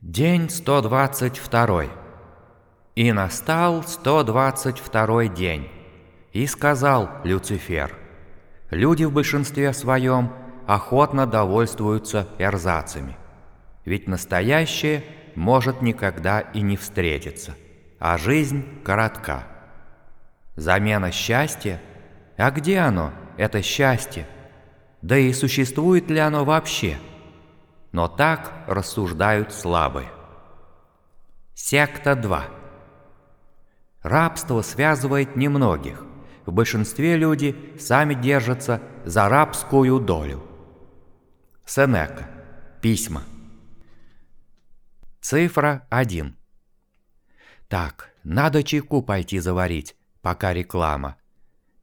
День 122. И настал 122 день. И сказал Люцифер, люди в большинстве своем охотно довольствуются эрзацами. Ведь настоящее может никогда и не встретиться, а жизнь коротка. Замена счастья? А где оно, это счастье? Да и существует ли оно вообще? Но так рассуждают слабые. Секта 2. Рабство связывает немногих. В большинстве люди сами держатся за рабскую долю. Сенека. Письма. Цифра 1. Так, надо чайку пойти заварить, пока реклама.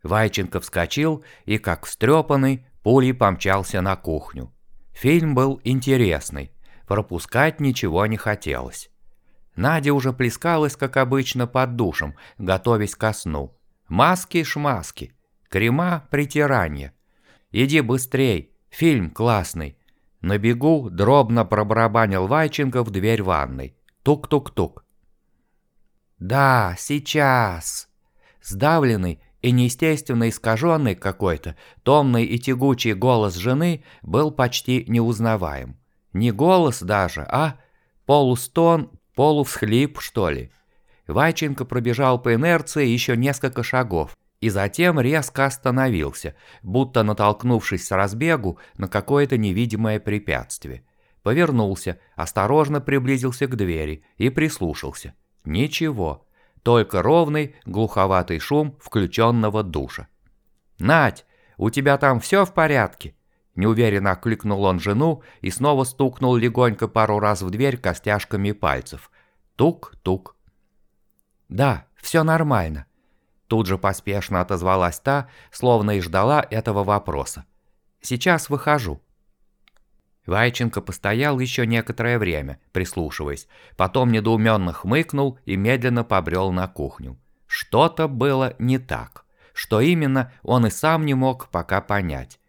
Вайченко вскочил и, как встрепанный, пулей помчался на кухню. Фильм был интересный, пропускать ничего не хотелось. Надя уже плескалась, как обычно, под душем, готовясь ко сну. Маски-шмаски, крема притирания. Иди быстрей, фильм классный. На бегу дробно пробарабанил Вайченко в дверь ванной. Тук-тук-тук. «Да, сейчас!» Сдавленный и неестественно искаженный какой-то, томный и тягучий голос жены был почти неузнаваем. Не голос даже, а полустон, полувсхлип, что ли. Вайченко пробежал по инерции еще несколько шагов и затем резко остановился, будто натолкнувшись с разбегу на какое-то невидимое препятствие. Повернулся, осторожно приблизился к двери и прислушался. Ничего, только ровный глуховатый шум включенного душа. «Надь, у тебя там все в порядке?» Неуверенно окликнул он жену и снова стукнул легонько пару раз в дверь костяшками пальцев. Тук-тук. «Да, все нормально», Тут же поспешно отозвалась та, словно и ждала этого вопроса. «Сейчас выхожу». Вайченко постоял еще некоторое время, прислушиваясь, потом недоуменно хмыкнул и медленно побрел на кухню. Что-то было не так. Что именно, он и сам не мог пока понять.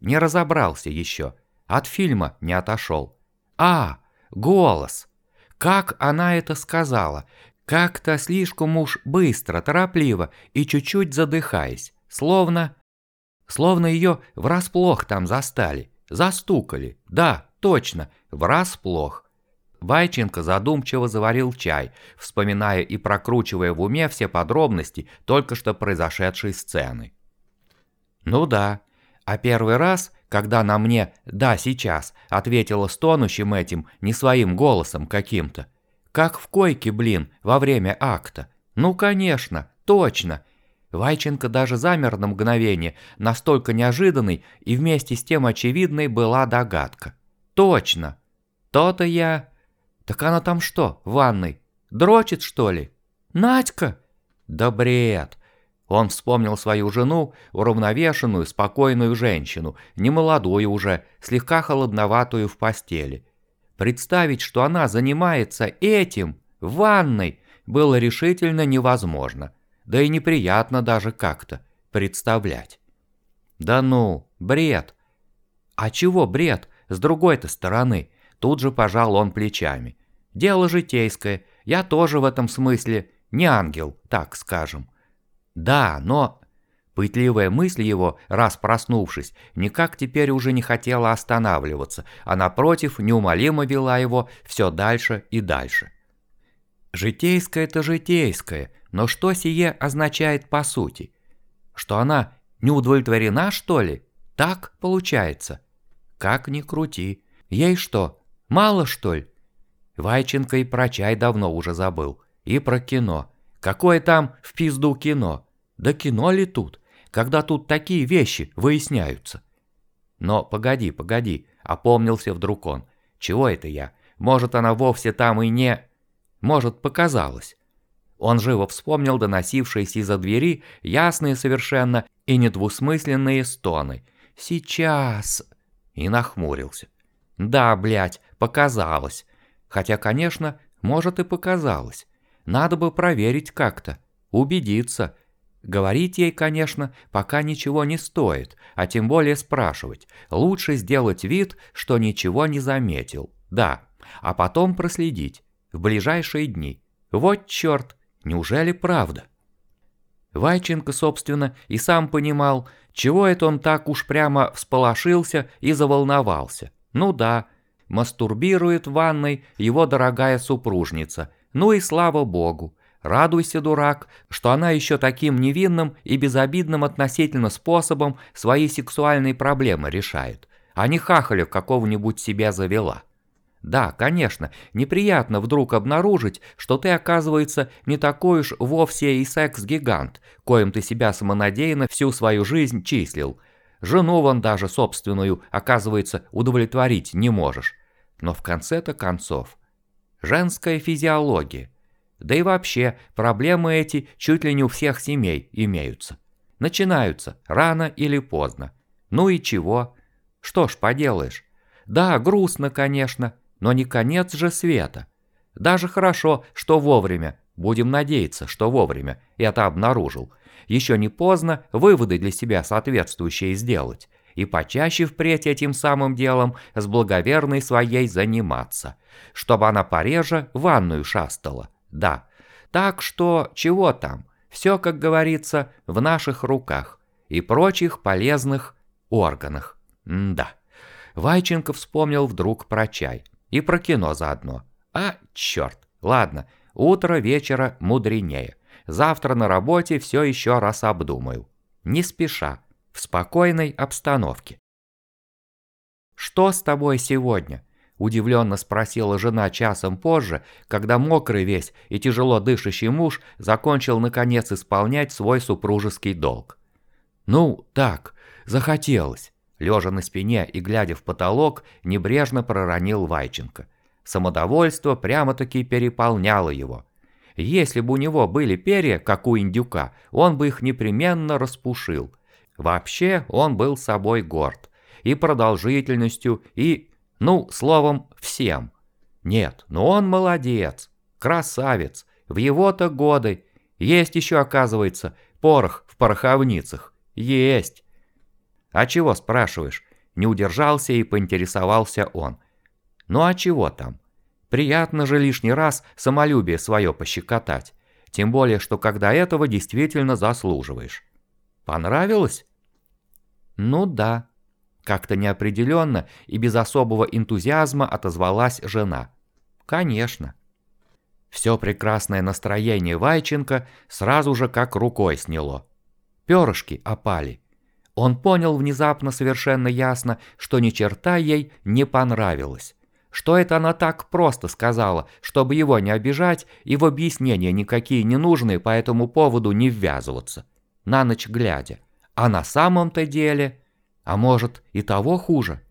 Не разобрался еще. От фильма не отошел. А, голос! Как она это сказала? Как-то слишком уж быстро, торопливо и чуть-чуть задыхаясь, словно... Словно ее врасплох там застали, застукали. Да, точно, врасплох. Вайченко задумчиво заварил чай, вспоминая и прокручивая в уме все подробности только что произошедшей сцены. Ну да, а первый раз, когда на мне «да, сейчас» ответила стонущим этим, не своим голосом каким-то, как в койке, блин, во время акта. Ну, конечно, точно. Вайченко даже замер на мгновение, настолько неожиданной и вместе с тем очевидной была догадка. Точно. То-то я... Так она там что, в ванной? Дрочит, что ли? Надька? Да бред. Он вспомнил свою жену, уравновешенную, спокойную женщину, немолодую уже, слегка холодноватую в постели. Представить, что она занимается этим, в ванной, было решительно невозможно, да и неприятно даже как-то представлять. Да ну, бред. А чего бред, с другой-то стороны? Тут же пожал он плечами. Дело житейское, я тоже в этом смысле не ангел, так скажем. Да, но Пытливая мысль его, раз проснувшись, никак теперь уже не хотела останавливаться, а напротив неумолимо вела его все дальше и дальше. Житейское-то житейское, но что сие означает по сути? Что она не удовлетворена, что ли? Так получается. Как ни крути. Ей что, мало что ли? Вайченко и про чай давно уже забыл. И про кино. Какое там в пизду кино? Да кино ли тут? когда тут такие вещи выясняются. Но погоди, погоди, опомнился вдруг он. Чего это я? Может, она вовсе там и не... Может, показалось. Он живо вспомнил доносившиеся из-за двери ясные совершенно и недвусмысленные стоны. «Сейчас!» И нахмурился. «Да, блядь, показалось. Хотя, конечно, может и показалось. Надо бы проверить как-то, убедиться, Говорить ей, конечно, пока ничего не стоит, а тем более спрашивать. Лучше сделать вид, что ничего не заметил. Да, а потом проследить в ближайшие дни. Вот черт, неужели правда? Вайченко, собственно, и сам понимал, чего это он так уж прямо всполошился и заволновался. Ну да, мастурбирует в ванной его дорогая супружница. Ну и слава богу. Радуйся, дурак, что она еще таким невинным и безобидным относительно способом свои сексуальные проблемы решает, а не хахаля какого-нибудь себя завела. Да, конечно, неприятно вдруг обнаружить, что ты, оказывается, не такой уж вовсе и секс-гигант, коим ты себя самонадеянно всю свою жизнь числил. Жену вон даже собственную, оказывается, удовлетворить не можешь. Но в конце-то концов, женская физиология. Да и вообще, проблемы эти чуть ли не у всех семей имеются. Начинаются рано или поздно. Ну и чего? Что ж поделаешь. Да, грустно, конечно, но не конец же света. Даже хорошо, что вовремя, будем надеяться, что вовремя, это обнаружил. Еще не поздно выводы для себя соответствующие сделать. И почаще впредь этим самым делом с благоверной своей заниматься. Чтобы она пореже ванную шастала. Да. Так что, чего там? Все, как говорится, в наших руках. И прочих полезных органах. М да. Вайченко вспомнил вдруг про чай. И про кино заодно. А, черт. Ладно, утро вечера мудренее. Завтра на работе все еще раз обдумаю. Не спеша, в спокойной обстановке. «Что с тобой сегодня?» – удивленно спросила жена часом позже, когда мокрый весь и тяжело дышащий муж закончил наконец исполнять свой супружеский долг. «Ну, так, захотелось», Лежа на спине и глядя в потолок, небрежно проронил Вайченко. Самодовольство прямо-таки переполняло его. Если бы у него были перья, как у индюка, он бы их непременно распушил. Вообще он был собой горд. И продолжительностью, и, ну, словом, всем. Нет, но он молодец, красавец, в его-то годы. Есть еще, оказывается, порох в пороховницах. Есть. «А чего спрашиваешь?» Не удержался и поинтересовался он. «Ну а чего там? Приятно же лишний раз самолюбие свое пощекотать. Тем более, что когда этого действительно заслуживаешь. Понравилось?» «Ну да». Как-то неопределенно и без особого энтузиазма отозвалась жена. «Конечно». Все прекрасное настроение Вайченко сразу же как рукой сняло. Перышки опали. Он понял внезапно совершенно ясно, что ни черта ей не понравилось. Что это она так просто сказала, чтобы его не обижать и в объяснения никакие не нужные по этому поводу не ввязываться. На ночь глядя. А на самом-то деле... А может и того хуже?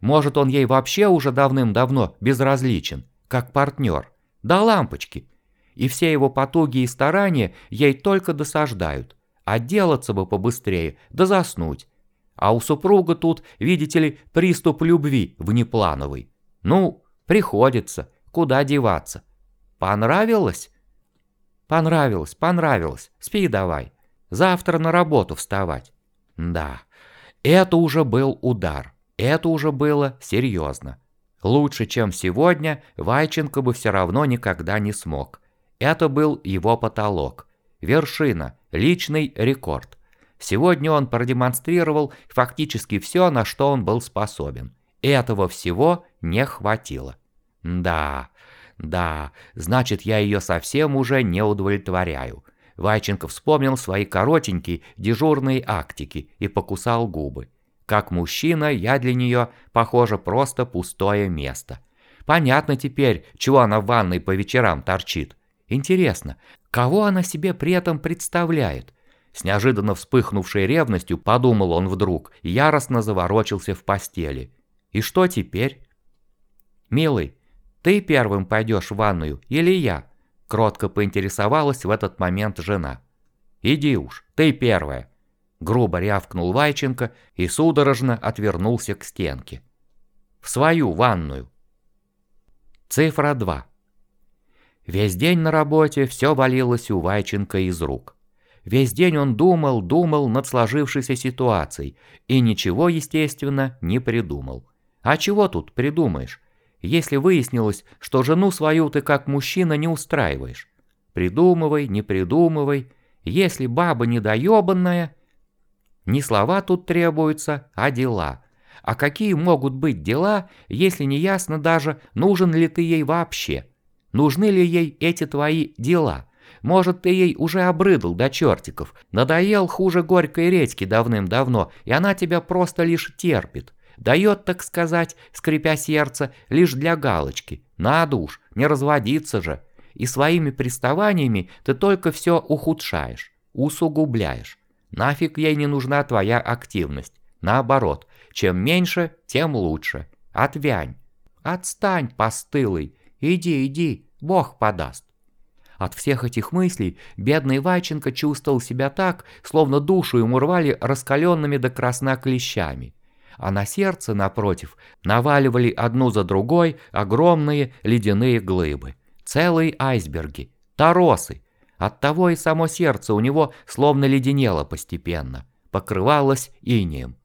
Может он ей вообще уже давным-давно безразличен, как партнер? Да лампочки. И все его потуги и старания ей только досаждают. Отделаться бы побыстрее, да заснуть. А у супруга тут, видите ли, приступ любви внеплановый. Ну, приходится, куда деваться. Понравилось? Понравилось, понравилось. Спи давай. Завтра на работу вставать. Да, это уже был удар. Это уже было серьезно. Лучше, чем сегодня, Вайченко бы все равно никогда не смог. Это был его потолок. Вершина, личный рекорд. Сегодня он продемонстрировал фактически все, на что он был способен. Этого всего не хватило. Да, да, значит, я ее совсем уже не удовлетворяю. Вайченко вспомнил свои коротенькие дежурные актики и покусал губы. Как мужчина, я для нее, похоже, просто пустое место. Понятно теперь, чего она в ванной по вечерам торчит. Интересно, кого она себе при этом представляет? С неожиданно вспыхнувшей ревностью подумал он вдруг яростно заворочился в постели. И что теперь? «Милый, ты первым пойдешь в ванную или я?» Кротко поинтересовалась в этот момент жена. «Иди уж, ты первая!» Грубо рявкнул Вайченко и судорожно отвернулся к стенке. «В свою ванную!» Цифра 2. Весь день на работе все валилось у Вайченко из рук. Весь день он думал, думал над сложившейся ситуацией и ничего, естественно, не придумал. А чего тут придумаешь? если выяснилось, что жену свою ты как мужчина не устраиваешь? Придумывай, не придумывай. Если баба недоебанная... Не слова тут требуются, а дела. А какие могут быть дела, если не ясно даже, нужен ли ты ей вообще? Нужны ли ей эти твои дела? Может, ты ей уже обрыдал до чертиков, надоел хуже горькой редьки давным-давно, и она тебя просто лишь терпит. Дает, так сказать, скрипя сердце, лишь для галочки. Надо уж, не разводиться же. И своими приставаниями ты только все ухудшаешь, усугубляешь. Нафиг ей не нужна твоя активность. Наоборот, чем меньше, тем лучше. Отвянь. Отстань, постылый. Иди, иди, Бог подаст. От всех этих мыслей бедный Вайченко чувствовал себя так, словно душу ему рвали раскаленными до красна клещами. А на сердце, напротив, наваливали одну за другой огромные ледяные глыбы. Целые айсберги, торосы. Оттого и само сердце у него словно леденело постепенно, покрывалось инеем.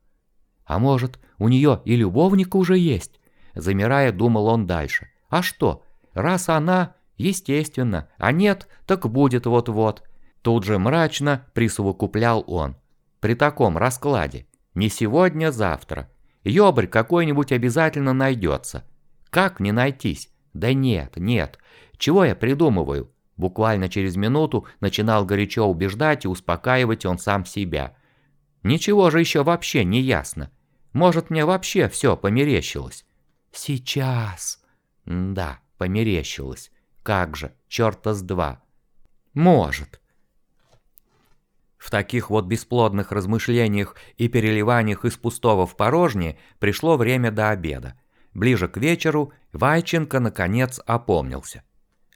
А может, у нее и любовник уже есть? Замирая, думал он дальше. А что, раз она, естественно, а нет, так будет вот-вот. Тут же мрачно присовокуплял он. При таком раскладе. Не сегодня, завтра. Ёбрь какой-нибудь обязательно найдется. Как не найтись? Да нет, нет. Чего я придумываю? Буквально через минуту начинал горячо убеждать и успокаивать он сам себя. Ничего же еще вообще не ясно. Может, мне вообще все померещилось? Сейчас. Да, померещилось. Как же, черта с два. Может. В таких вот бесплодных размышлениях и переливаниях из пустого в порожнее пришло время до обеда. Ближе к вечеру Вайченко наконец опомнился.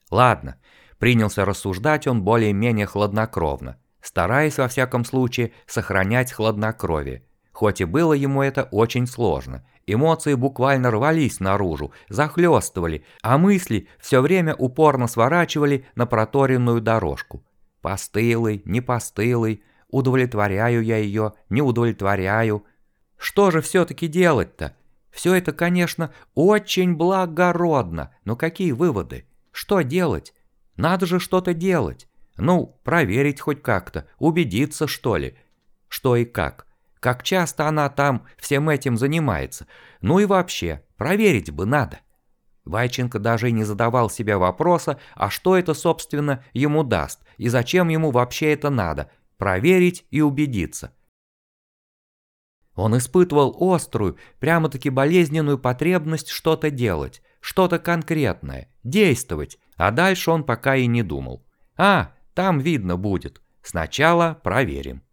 Ладно, принялся рассуждать он более-менее хладнокровно, стараясь во всяком случае сохранять хладнокровие. Хоть и было ему это очень сложно. Эмоции буквально рвались наружу, захлестывали, а мысли все время упорно сворачивали на проторенную дорожку. Постылый, не постылый, удовлетворяю я ее, не удовлетворяю. Что же все-таки делать-то? Все это, конечно, очень благородно, но какие выводы? Что делать? Надо же что-то делать. Ну, проверить хоть как-то, убедиться, что ли. Что и как. Как часто она там всем этим занимается. Ну и вообще, проверить бы надо. Вайченко даже и не задавал себе вопроса, а что это, собственно, ему даст, и зачем ему вообще это надо. Проверить и убедиться. Он испытывал острую, прямо-таки болезненную потребность что-то делать, что-то конкретное, действовать, а дальше он пока и не думал. А, там видно будет. Сначала проверим.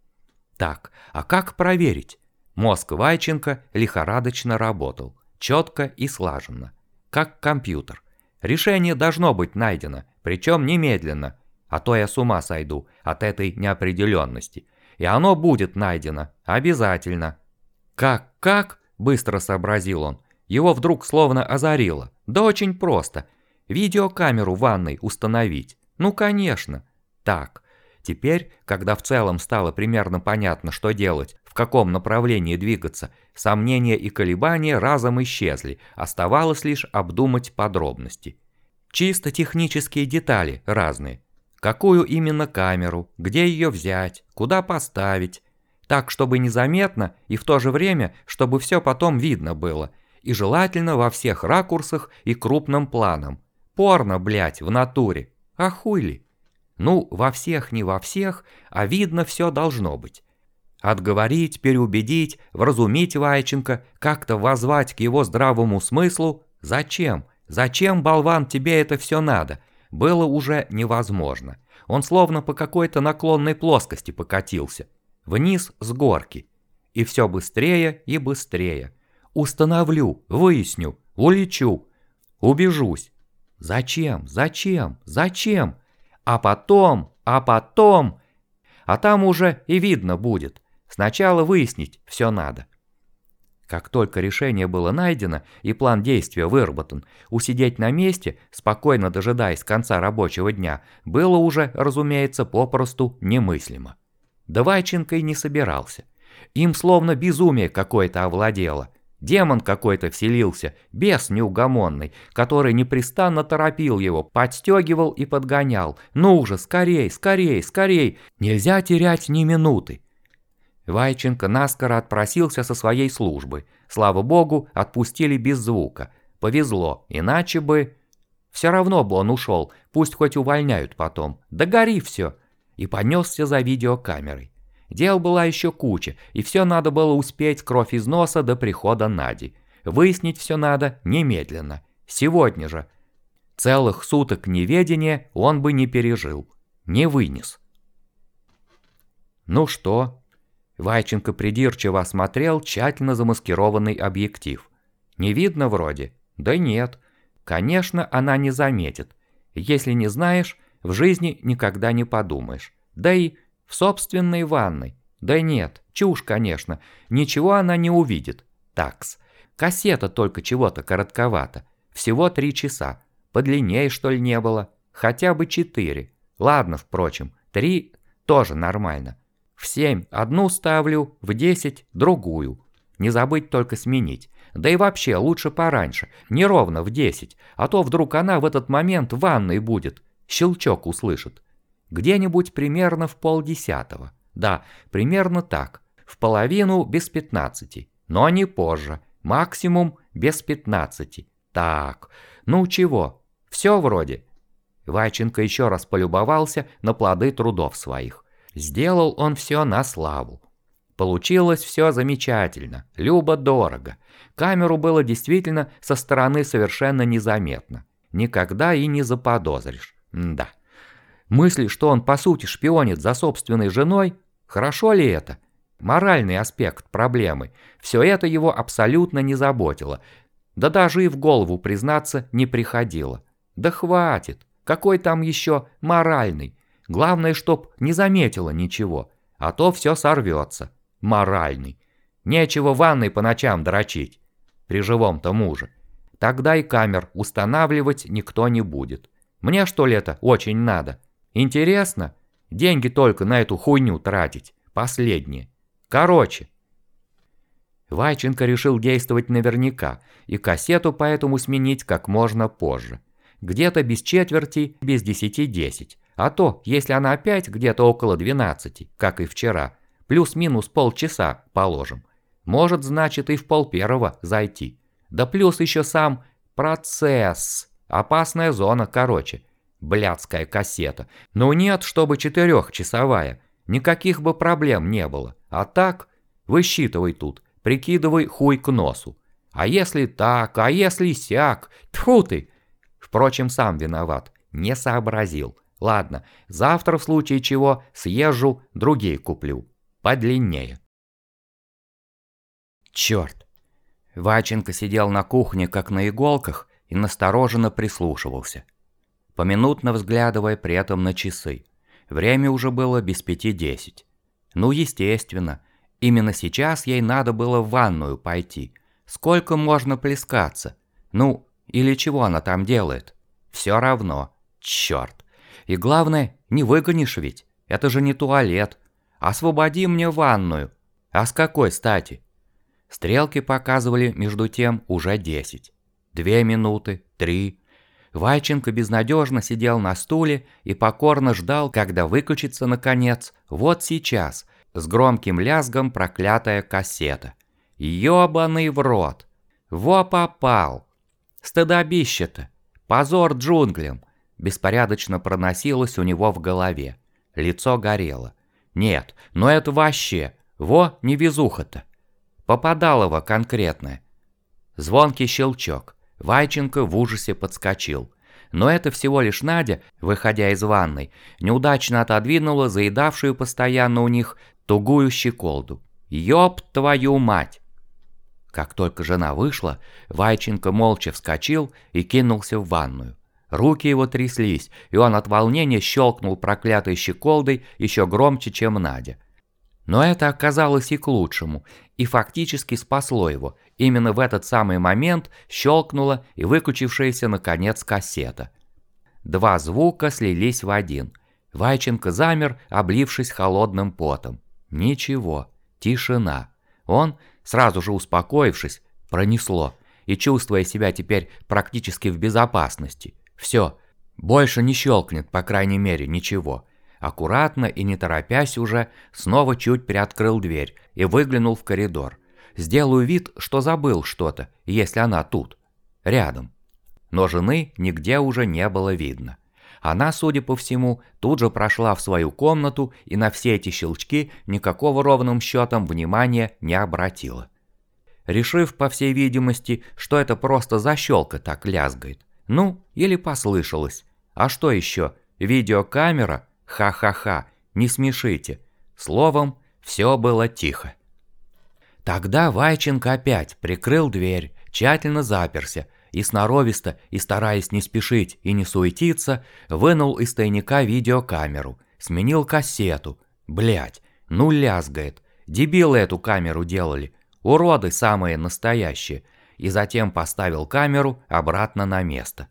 Так, а как проверить? Мозг Вайченко лихорадочно работал, четко и слаженно, как компьютер. Решение должно быть найдено, причем немедленно, а то я с ума сойду от этой неопределенности. И оно будет найдено, обязательно. Как, как? Быстро сообразил он. Его вдруг словно озарило. Да очень просто. Видеокамеру в ванной установить. Ну конечно. Так, Теперь, когда в целом стало примерно понятно, что делать, в каком направлении двигаться, сомнения и колебания разом исчезли, оставалось лишь обдумать подробности. Чисто технические детали разные. Какую именно камеру, где ее взять, куда поставить. Так, чтобы незаметно и в то же время, чтобы все потом видно было. И желательно во всех ракурсах и крупным планом. Порно, блять, в натуре. А ли? Ну, во всех не во всех, а видно все должно быть. Отговорить, переубедить, вразумить Вайченко, как-то возвать к его здравому смыслу – зачем? Зачем, болван, тебе это все надо? Было уже невозможно. Он словно по какой-то наклонной плоскости покатился. Вниз с горки. И все быстрее и быстрее. Установлю, выясню, улечу, убежусь. Зачем? Зачем? Зачем? А потом, а потом... А там уже и видно будет. Сначала выяснить все надо. Как только решение было найдено и план действия выработан, усидеть на месте, спокойно дожидаясь конца рабочего дня, было уже, разумеется, попросту немыслимо. Давайченко и не собирался. Им словно безумие какое-то овладело. Демон какой-то вселился, бес неугомонный, который непрестанно торопил его, подстегивал и подгонял. «Ну же, скорей, скорей, скорей! Нельзя терять ни минуты!» Вайченко наскоро отпросился со своей службы. Слава богу, отпустили без звука. Повезло, иначе бы... Все равно бы он ушел, пусть хоть увольняют потом. Да гори все! И понесся за видеокамерой. Дел была еще куча, и все надо было успеть кровь из носа до прихода Нади. Выяснить все надо немедленно, сегодня же. Целых суток неведения он бы не пережил, не вынес. «Ну что?» Вайченко придирчиво осмотрел тщательно замаскированный объектив. «Не видно вроде?» «Да нет. Конечно, она не заметит. Если не знаешь, в жизни никогда не подумаешь. Да и в собственной ванной. Да нет, чушь, конечно. Ничего она не увидит. Такс. Кассета только чего-то коротковата. Всего три часа. Подлиннее, что ли, не было? Хотя бы четыре. Ладно, впрочем, три тоже нормально. В семь одну ставлю, в десять другую. Не забыть только сменить. Да и вообще, лучше пораньше, не ровно в десять, а то вдруг она в этот момент в ванной будет. Щелчок услышит. Где-нибудь примерно в полдесятого. Да, примерно так. В половину без пятнадцати. Но не позже. Максимум без пятнадцати. Так, ну чего? Все вроде. Вайченко еще раз полюбовался на плоды трудов своих. Сделал он все на славу. Получилось все замечательно, любо-дорого. Камеру было действительно со стороны совершенно незаметно. Никогда и не заподозришь. М да. Мысли, что он по сути шпионит за собственной женой, хорошо ли это? Моральный аспект проблемы. Все это его абсолютно не заботило. Да даже и в голову признаться не приходило. Да хватит. Какой там еще моральный? Главное, чтоб не заметила ничего. А то все сорвется. Моральный. Нечего ванной по ночам дрочить. При живом-то муже. Тогда и камер устанавливать никто не будет. Мне что ли это очень надо? Интересно? Деньги только на эту хуйню тратить. Последние. Короче. Вайченко решил действовать наверняка и кассету поэтому сменить как можно позже. Где-то без четверти, без десяти десять. А то, если она опять где-то около двенадцати, как и вчера, плюс-минус полчаса, положим, может, значит, и в пол первого зайти. Да плюс еще сам процесс. Опасная зона, короче. Блядская кассета. Ну нет, чтобы четырехчасовая. Никаких бы проблем не было. А так, высчитывай тут, прикидывай хуй к носу. А если так, а если сяк? Тьфу ты! Впрочем, сам виноват. Не сообразил. Ладно, завтра в случае чего съезжу, другие куплю. Подлиннее. Черт. Ваченко сидел на кухне как на иголках и настороженно прислушивался поминутно взглядывая при этом на часы. Время уже было без пяти десять. Ну, естественно, именно сейчас ей надо было в ванную пойти. Сколько можно плескаться? Ну, или чего она там делает? Все равно. Черт. И главное, не выгонишь ведь. Это же не туалет. Освободи мне ванную. А с какой стати? Стрелки показывали между тем уже десять. Две минуты, три, Вайченко безнадежно сидел на стуле и покорно ждал, когда выключится наконец, вот сейчас, с громким лязгом проклятая кассета. Ёбаный в рот! Во попал! Стыдобище-то! Позор джунглям! Беспорядочно проносилось у него в голове. Лицо горело. Нет, но это вообще, во невезуха-то. Попадалово конкретное. Звонкий щелчок. Вайченко в ужасе подскочил. Но это всего лишь Надя, выходя из ванной, неудачно отодвинула заедавшую постоянно у них тугую щеколду. «Ёб твою мать!» Как только жена вышла, Вайченко молча вскочил и кинулся в ванную. Руки его тряслись, и он от волнения щелкнул проклятой щеколдой еще громче, чем Надя. Но это оказалось и к лучшему, и фактически спасло его. Именно в этот самый момент щелкнула и выключившаяся наконец кассета. Два звука слились в один. Вайченко замер, облившись холодным потом. Ничего, тишина. Он, сразу же успокоившись, Пронесло. И чувствуя себя теперь практически в безопасности. Все. Больше не щелкнет, по крайней мере, ничего. Аккуратно и не торопясь уже, снова чуть приоткрыл дверь и выглянул в коридор. Сделаю вид, что забыл что-то, если она тут. Рядом. Но жены нигде уже не было видно. Она, судя по всему, тут же прошла в свою комнату и на все эти щелчки никакого ровным счетом внимания не обратила. Решив, по всей видимости, что это просто защелка так лязгает. Ну, или послышалось. А что еще? Видеокамера? Ха-ха-ха, не смешите. Словом, все было тихо. Тогда Вайченко опять прикрыл дверь, тщательно заперся, и сноровисто, и стараясь не спешить и не суетиться, вынул из тайника видеокамеру, сменил кассету. Блять, ну лязгает. Дебилы эту камеру делали. Уроды самые настоящие. И затем поставил камеру обратно на место.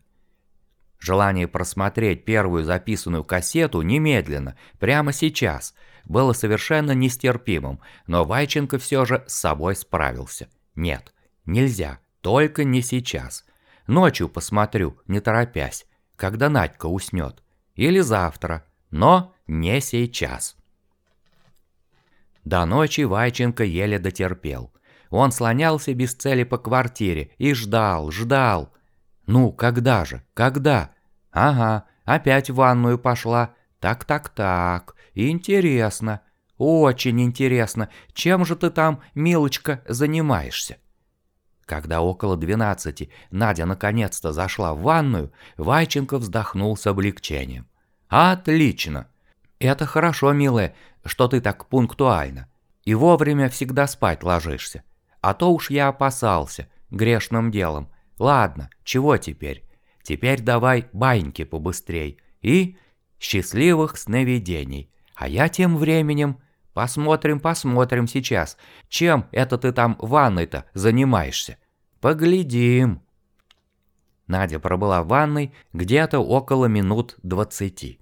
Желание просмотреть первую записанную кассету немедленно, прямо сейчас, было совершенно нестерпимым, но Вайченко все же с собой справился. Нет, нельзя, только не сейчас. Ночью посмотрю, не торопясь, когда Надька уснет. Или завтра, но не сейчас. До ночи Вайченко еле дотерпел. Он слонялся без цели по квартире и ждал, ждал. Ну, когда же, когда? Ага, опять в ванную пошла. Так-так-так, интересно, очень интересно, чем же ты там, милочка, занимаешься? Когда около двенадцати Надя наконец-то зашла в ванную, Вайченко вздохнул с облегчением. «Отлично! Это хорошо, милая, что ты так пунктуальна. И вовремя всегда спать ложишься. А то уж я опасался, грешным делом. Ладно, чего теперь? Теперь давай баньки побыстрей. И счастливых сновидений. А я тем временем Посмотрим, посмотрим сейчас, чем это ты там ванной-то занимаешься. Поглядим. Надя пробыла в ванной где-то около минут двадцати.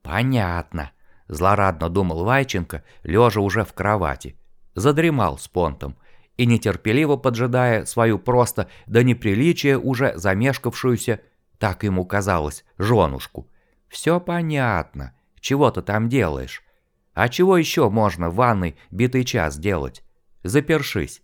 Понятно, злорадно думал Вайченко, лежа уже в кровати. Задремал с понтом и нетерпеливо поджидая свою просто до неприличия уже замешкавшуюся, так ему казалось, женушку. Все понятно, чего ты там делаешь? А чего еще можно в ванной битый час делать? Запершись.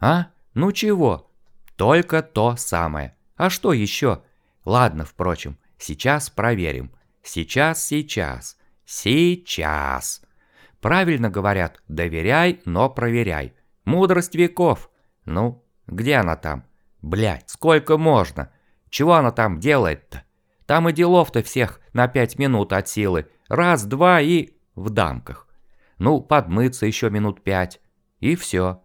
А? Ну чего? Только то самое. А что еще? Ладно, впрочем, сейчас проверим. Сейчас, сейчас. Сейчас. Правильно говорят, доверяй, но проверяй. Мудрость веков. Ну, где она там? Блядь, сколько можно? Чего она там делает-то? Там и делов-то всех на пять минут от силы. Раз, два и в дамках. Ну, подмыться еще минут пять. И все.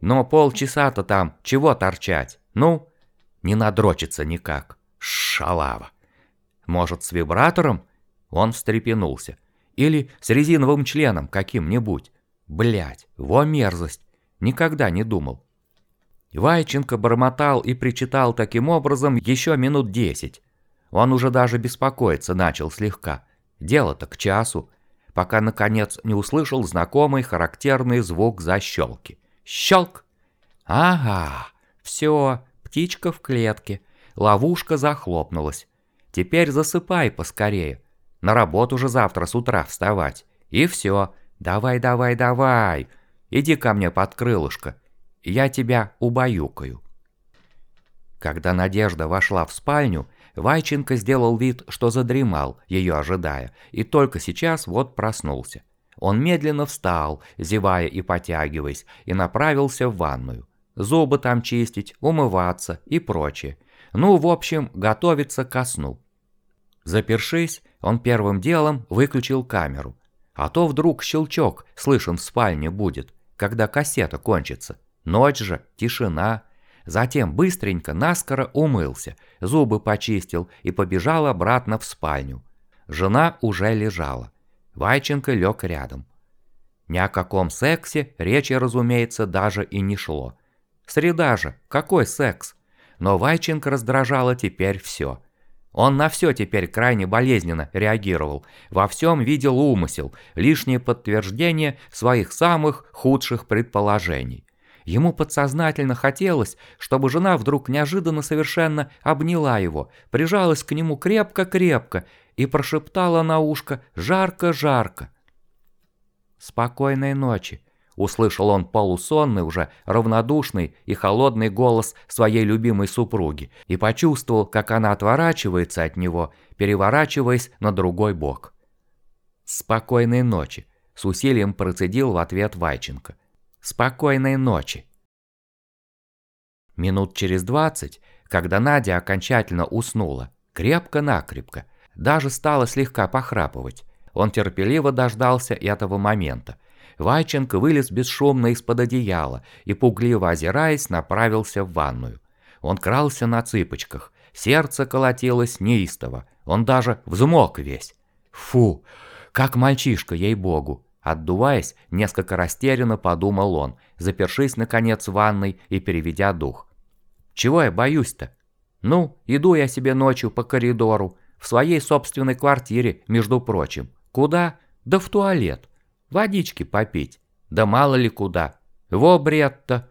Но полчаса-то там чего торчать? Ну, не надрочится никак. Шалава. Может, с вибратором? Он встрепенулся. Или с резиновым членом каким-нибудь. Блять, во мерзость. Никогда не думал. Вайченко бормотал и причитал таким образом еще минут десять. Он уже даже беспокоиться начал слегка. Дело-то к часу пока наконец не услышал знакомый характерный звук защелки. Щелк! Ага, все, птичка в клетке. Ловушка захлопнулась. Теперь засыпай поскорее. На работу уже завтра с утра вставать. И все. Давай, давай, давай. Иди ко мне под крылышко. Я тебя убаюкаю. Когда Надежда вошла в спальню, Вайченко сделал вид, что задремал, ее ожидая, и только сейчас вот проснулся. Он медленно встал, зевая и потягиваясь, и направился в ванную. Зубы там чистить, умываться и прочее. Ну, в общем, готовиться ко сну. Запершись, он первым делом выключил камеру. А то вдруг щелчок слышен в спальне будет, когда кассета кончится. Ночь же, тишина, Затем быстренько наскоро умылся, зубы почистил и побежал обратно в спальню. Жена уже лежала. Вайченко лег рядом. Ни о каком сексе речи, разумеется, даже и не шло. Среда же, какой секс? Но Вайченко раздражало теперь все. Он на все теперь крайне болезненно реагировал, во всем видел умысел, лишнее подтверждение своих самых худших предположений. Ему подсознательно хотелось, чтобы жена вдруг неожиданно совершенно обняла его, прижалась к нему крепко-крепко и прошептала на ушко «жарко-жарко». «Спокойной ночи», — услышал он полусонный, уже равнодушный и холодный голос своей любимой супруги и почувствовал, как она отворачивается от него, переворачиваясь на другой бок. «Спокойной ночи», — с усилием процедил в ответ Вайченко. Спокойной ночи. Минут через двадцать, когда Надя окончательно уснула, крепко-накрепко, даже стала слегка похрапывать, он терпеливо дождался этого момента. Вайченко вылез бесшумно из-под одеяла и, пугливо озираясь, направился в ванную. Он крался на цыпочках, сердце колотилось неистово, он даже взмок весь. Фу, как мальчишка, ей-богу, Отдуваясь, несколько растерянно подумал он, запершись наконец в ванной и переведя дух. «Чего я боюсь-то? Ну, иду я себе ночью по коридору, в своей собственной квартире, между прочим. Куда? Да в туалет. Водички попить. Да мало ли куда. Во бред-то!»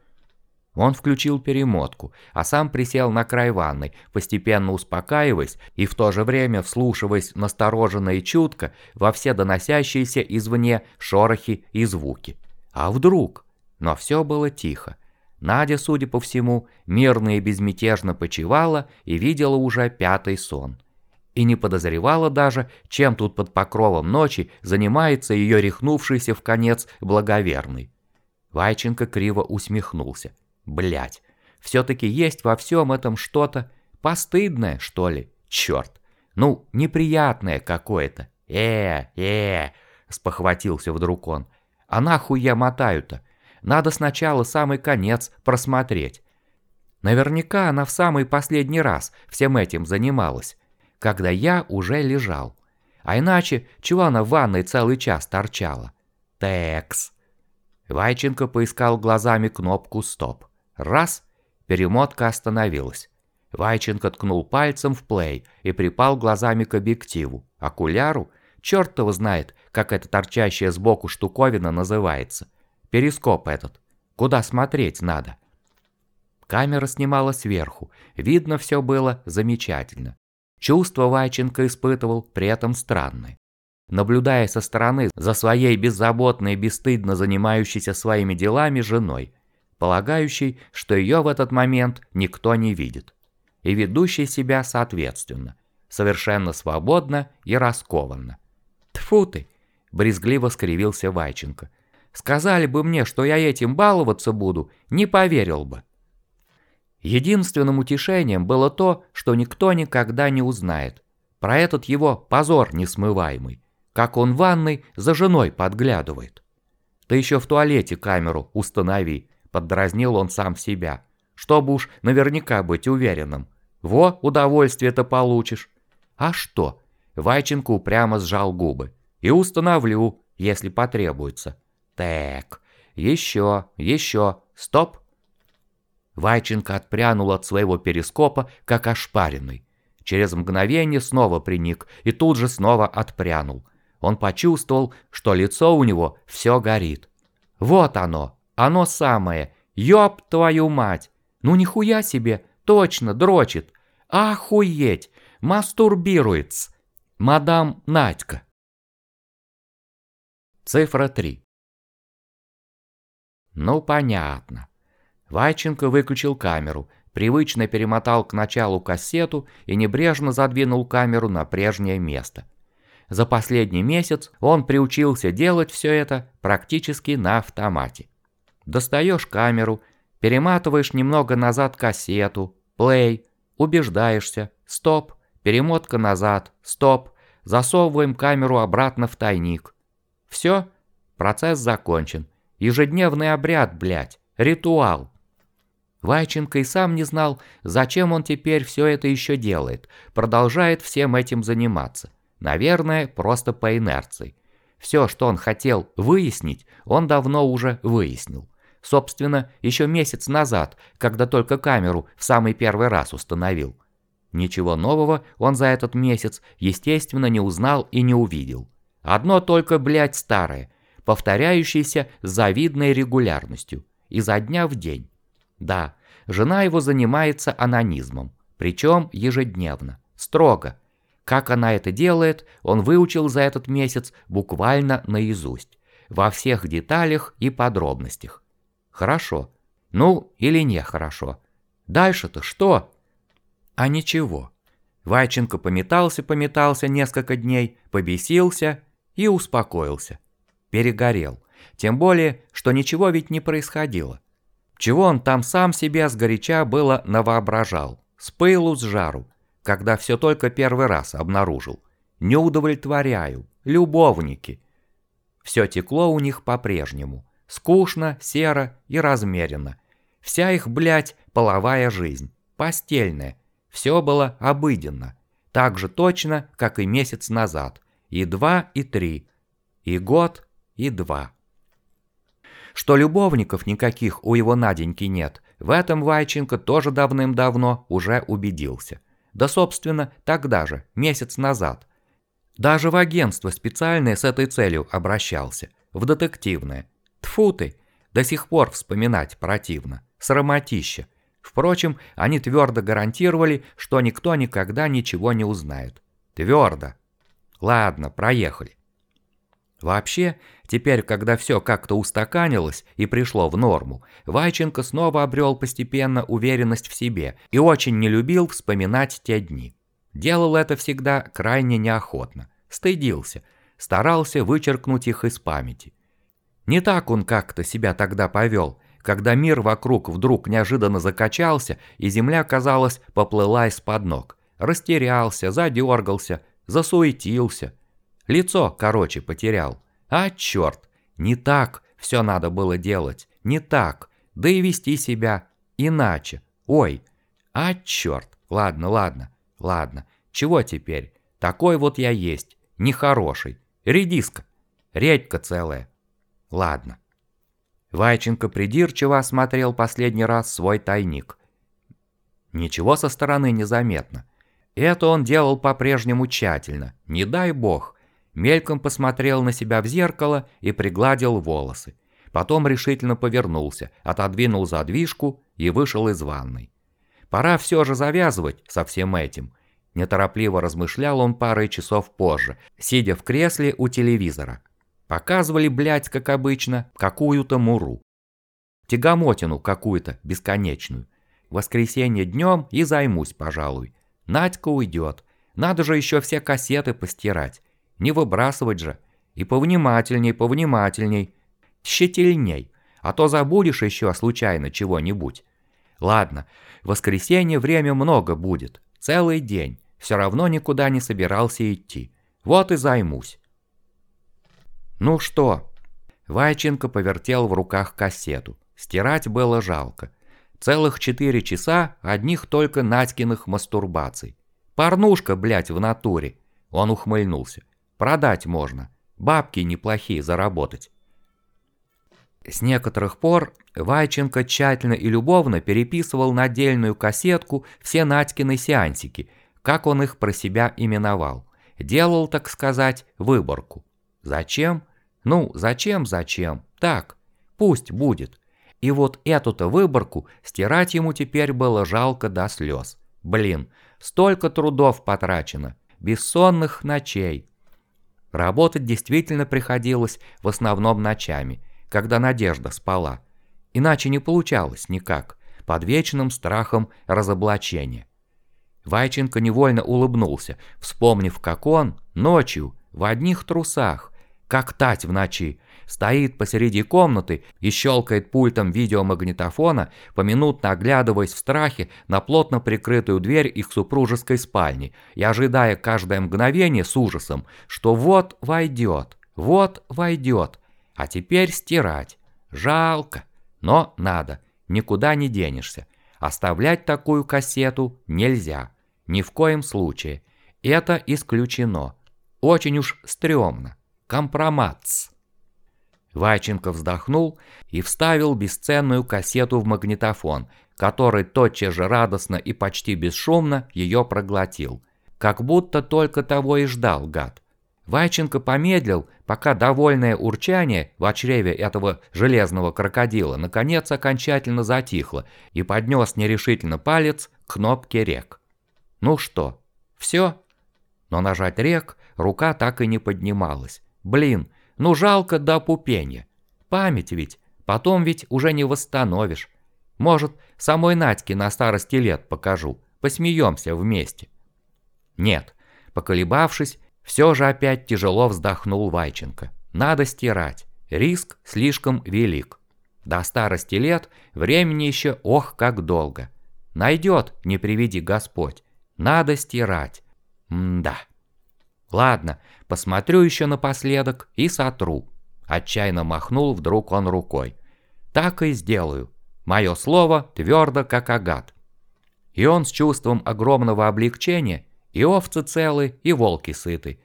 Он включил перемотку, а сам присел на край ванной, постепенно успокаиваясь и в то же время вслушиваясь настороженно и чутко во все доносящиеся извне шорохи и звуки. А вдруг? Но все было тихо. Надя, судя по всему, мирно и безмятежно почивала и видела уже пятый сон. И не подозревала даже, чем тут под покровом ночи занимается ее рехнувшийся в конец благоверный. Вайченко криво усмехнулся. Блять, все-таки есть во всем этом что-то постыдное, что ли? Черт. Ну, неприятное какое-то. Э, э, спохватился вдруг он. А нахуй я мотаю-то? Надо сначала самый конец просмотреть. Наверняка она в самый последний раз всем этим занималась, когда я уже лежал. А иначе, чего она в ванной целый час торчала? Текс. Вайченко поискал глазами кнопку «Стоп». Раз – перемотка остановилась. Вайченко ткнул пальцем в плей и припал глазами к объективу. Окуляру? Черт его знает, как эта торчащая сбоку штуковина называется. Перископ этот. Куда смотреть надо? Камера снимала сверху. Видно все было замечательно. Чувство Вайченко испытывал при этом странное. Наблюдая со стороны за своей беззаботной бесстыдно занимающейся своими делами женой, полагающий, что ее в этот момент никто не видит, и ведущий себя соответственно, совершенно свободно и раскованно. Тфу ты!» – брезгливо скривился Вайченко. «Сказали бы мне, что я этим баловаться буду, не поверил бы». Единственным утешением было то, что никто никогда не узнает. Про этот его позор несмываемый, как он в ванной за женой подглядывает. Ты еще в туалете камеру установи, Поддразнил он сам себя. Чтобы уж наверняка быть уверенным. Во, удовольствие-то получишь. А что? Вайченко упрямо сжал губы. И установлю, если потребуется. Так, еще, еще, стоп. Вайченко отпрянул от своего перископа, как ошпаренный. Через мгновение снова приник и тут же снова отпрянул. Он почувствовал, что лицо у него все горит. Вот оно, оно самое. Ёб твою мать. Ну нихуя себе. Точно, дрочит. Охуеть. Мастурбируется. Мадам Надька. Цифра 3. Ну, понятно. Вайченко выключил камеру, привычно перемотал к началу кассету и небрежно задвинул камеру на прежнее место. За последний месяц он приучился делать все это практически на автомате. Достаешь камеру, перематываешь немного назад кассету, плей, убеждаешься, стоп, перемотка назад, стоп, засовываем камеру обратно в тайник. Все, процесс закончен. Ежедневный обряд, блядь, ритуал. Вайченко и сам не знал, зачем он теперь все это еще делает, продолжает всем этим заниматься. Наверное, просто по инерции. Все, что он хотел выяснить, он давно уже выяснил. Собственно, еще месяц назад, когда только камеру в самый первый раз установил. Ничего нового он за этот месяц, естественно, не узнал и не увидел. Одно только, блядь, старое, повторяющееся с завидной регулярностью. изо дня в день. Да, жена его занимается анонизмом, причем ежедневно, строго. Как она это делает, он выучил за этот месяц буквально наизусть, во всех деталях и подробностях. Хорошо. Ну, или нехорошо. Дальше-то что? А ничего. Вайченко пометался-пометался несколько дней, побесился и успокоился. Перегорел. Тем более, что ничего ведь не происходило. Чего он там сам себе сгоряча было навоображал. С пылу, с жару. Когда все только первый раз обнаружил. Не удовлетворяю. Любовники. Все текло у них по-прежнему. Скучно, серо и размеренно. Вся их, блядь, половая жизнь. Постельная. Все было обыденно. Так же точно, как и месяц назад. И два, и три. И год, и два. Что любовников никаких у его Наденьки нет, в этом Вайченко тоже давным-давно уже убедился. Да, собственно, тогда же, месяц назад. Даже в агентство специальное с этой целью обращался, в детективное. Тфу ты, до сих пор вспоминать противно, срамотища. Впрочем, они твердо гарантировали, что никто никогда ничего не узнает. Твердо. Ладно, проехали. Вообще, теперь, когда все как-то устаканилось и пришло в норму, Вайченко снова обрел постепенно уверенность в себе и очень не любил вспоминать те дни. Делал это всегда крайне неохотно, стыдился, старался вычеркнуть их из памяти. Не так он как-то себя тогда повел, когда мир вокруг вдруг неожиданно закачался и земля, казалось, поплыла из-под ног. Растерялся, задергался, засуетился – Лицо, короче, потерял. А черт, не так все надо было делать, не так, да и вести себя иначе. Ой, а черт, ладно, ладно, ладно, чего теперь? Такой вот я есть, нехороший, редиска, редька целая. Ладно. Вайченко придирчиво осмотрел последний раз свой тайник. Ничего со стороны не заметно. Это он делал по-прежнему тщательно, не дай бог, Мельком посмотрел на себя в зеркало и пригладил волосы. Потом решительно повернулся, отодвинул задвижку и вышел из ванной. Пора все же завязывать со всем этим. Неторопливо размышлял он парой часов позже, сидя в кресле у телевизора. Показывали, блядь, как обычно, какую-то муру. Тягомотину какую-то, бесконечную. воскресенье днем и займусь, пожалуй. Надька уйдет. Надо же еще все кассеты постирать. Не выбрасывать же. И повнимательней, повнимательней. Щетельней. А то забудешь еще случайно чего-нибудь. Ладно, в воскресенье время много будет. Целый день. Все равно никуда не собирался идти. Вот и займусь. Ну что? Вайченко повертел в руках кассету. Стирать было жалко. Целых четыре часа одних только Надькиных мастурбаций. Порнушка, блядь, в натуре. Он ухмыльнулся. Продать можно. Бабки неплохие заработать. С некоторых пор Вайченко тщательно и любовно переписывал на отдельную кассетку все Надькины сеансики, как он их про себя именовал. Делал, так сказать, выборку. Зачем? Ну, зачем, зачем? Так, пусть будет. И вот эту-то выборку стирать ему теперь было жалко до слез. Блин, столько трудов потрачено, бессонных ночей, Работать действительно приходилось в основном ночами, когда Надежда спала. Иначе не получалось никак, под вечным страхом разоблачения. Вайченко невольно улыбнулся, вспомнив, как он, ночью, в одних трусах, как тать в ночи, стоит посреди комнаты и щелкает пультом видеомагнитофона, поминутно оглядываясь в страхе на плотно прикрытую дверь их супружеской спальни и ожидая каждое мгновение с ужасом, что вот войдет, вот войдет, а теперь стирать. Жалко, но надо, никуда не денешься. Оставлять такую кассету нельзя, ни в коем случае. Это исключено. Очень уж стрёмно. Компроматс. Вайченко вздохнул и вставил бесценную кассету в магнитофон, который тотчас же радостно и почти бесшумно ее проглотил. Как будто только того и ждал, гад. Вайченко помедлил, пока довольное урчание в чреве этого железного крокодила наконец окончательно затихло и поднес нерешительно палец к кнопке рек. Ну что, все? Но нажать рек рука так и не поднималась. Блин, ну жалко до пупенья. Память ведь, потом ведь уже не восстановишь. Может, самой Надьке на старости лет покажу, посмеемся вместе. Нет, поколебавшись, все же опять тяжело вздохнул Вайченко. Надо стирать. Риск слишком велик. До старости лет времени еще ох как долго. Найдет, не приведи Господь. Надо стирать. М-да. Ладно, посмотрю еще напоследок и сотру. Отчаянно махнул вдруг он рукой. Так и сделаю. Мое слово твердо, как агат. И он с чувством огромного облегчения и овцы целы, и волки сыты.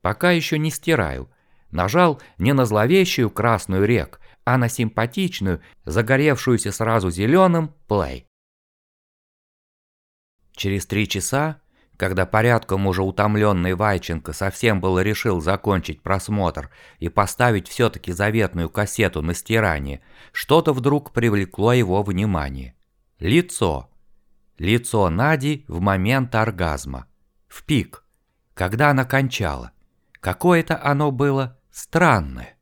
Пока еще не стираю. Нажал не на зловещую красную рек, а на симпатичную, загоревшуюся сразу зеленым, плей. Через три часа, когда порядком уже утомленный Вайченко совсем было решил закончить просмотр и поставить все-таки заветную кассету на стирание, что-то вдруг привлекло его внимание. Лицо. Лицо Нади в момент оргазма в пик, когда она кончала. Какое-то оно было странное.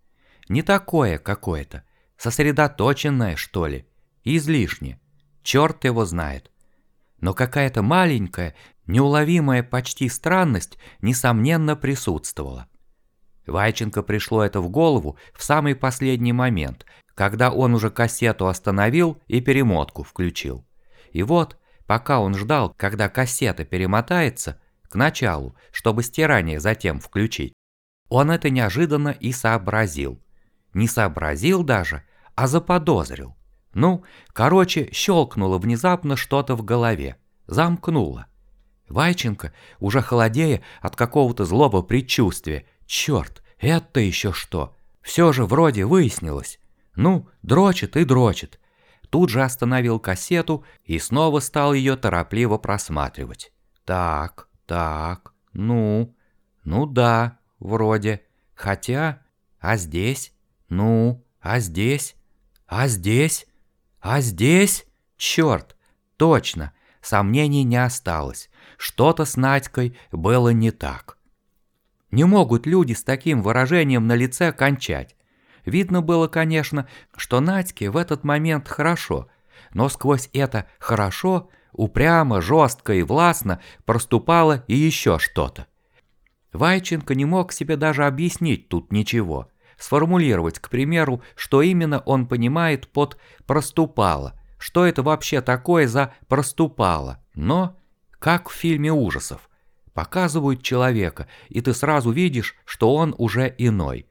Не такое какое-то, сосредоточенное, что ли, излишне. Черт его знает. Но какая-то маленькая, неуловимая почти странность, несомненно, присутствовала. Вайченко пришло это в голову в самый последний момент, когда он уже кассету остановил и перемотку включил. И вот, пока он ждал, когда кассета перемотается, к началу, чтобы стирание затем включить. Он это неожиданно и сообразил. Не сообразил даже, а заподозрил. Ну, короче, щелкнуло внезапно что-то в голове. Замкнуло. Вайченко, уже холодея от какого-то злого предчувствия, черт, это еще что? Все же вроде выяснилось. Ну, дрочит и дрочит. Тут же остановил кассету и снова стал ее торопливо просматривать. Так, так, ну, ну да, вроде. Хотя, а здесь? Ну, а здесь? А здесь? А здесь? Черт, точно, сомнений не осталось. Что-то с Надькой было не так. Не могут люди с таким выражением на лице кончать. Видно было, конечно, что Надьке в этот момент хорошо, но сквозь это «хорошо» упрямо, жестко и властно проступало и еще что-то. Вайченко не мог себе даже объяснить тут ничего, сформулировать, к примеру, что именно он понимает под «проступало», что это вообще такое за «проступало», но, как в фильме ужасов, показывают человека, и ты сразу видишь, что он уже иной.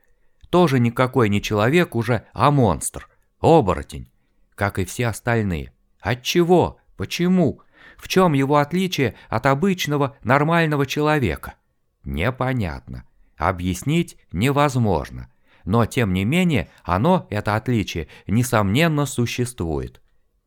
Тоже никакой не человек уже, а монстр, оборотень, как и все остальные. Отчего? Почему? В чем его отличие от обычного нормального человека? Непонятно. Объяснить невозможно. Но тем не менее, оно, это отличие, несомненно существует.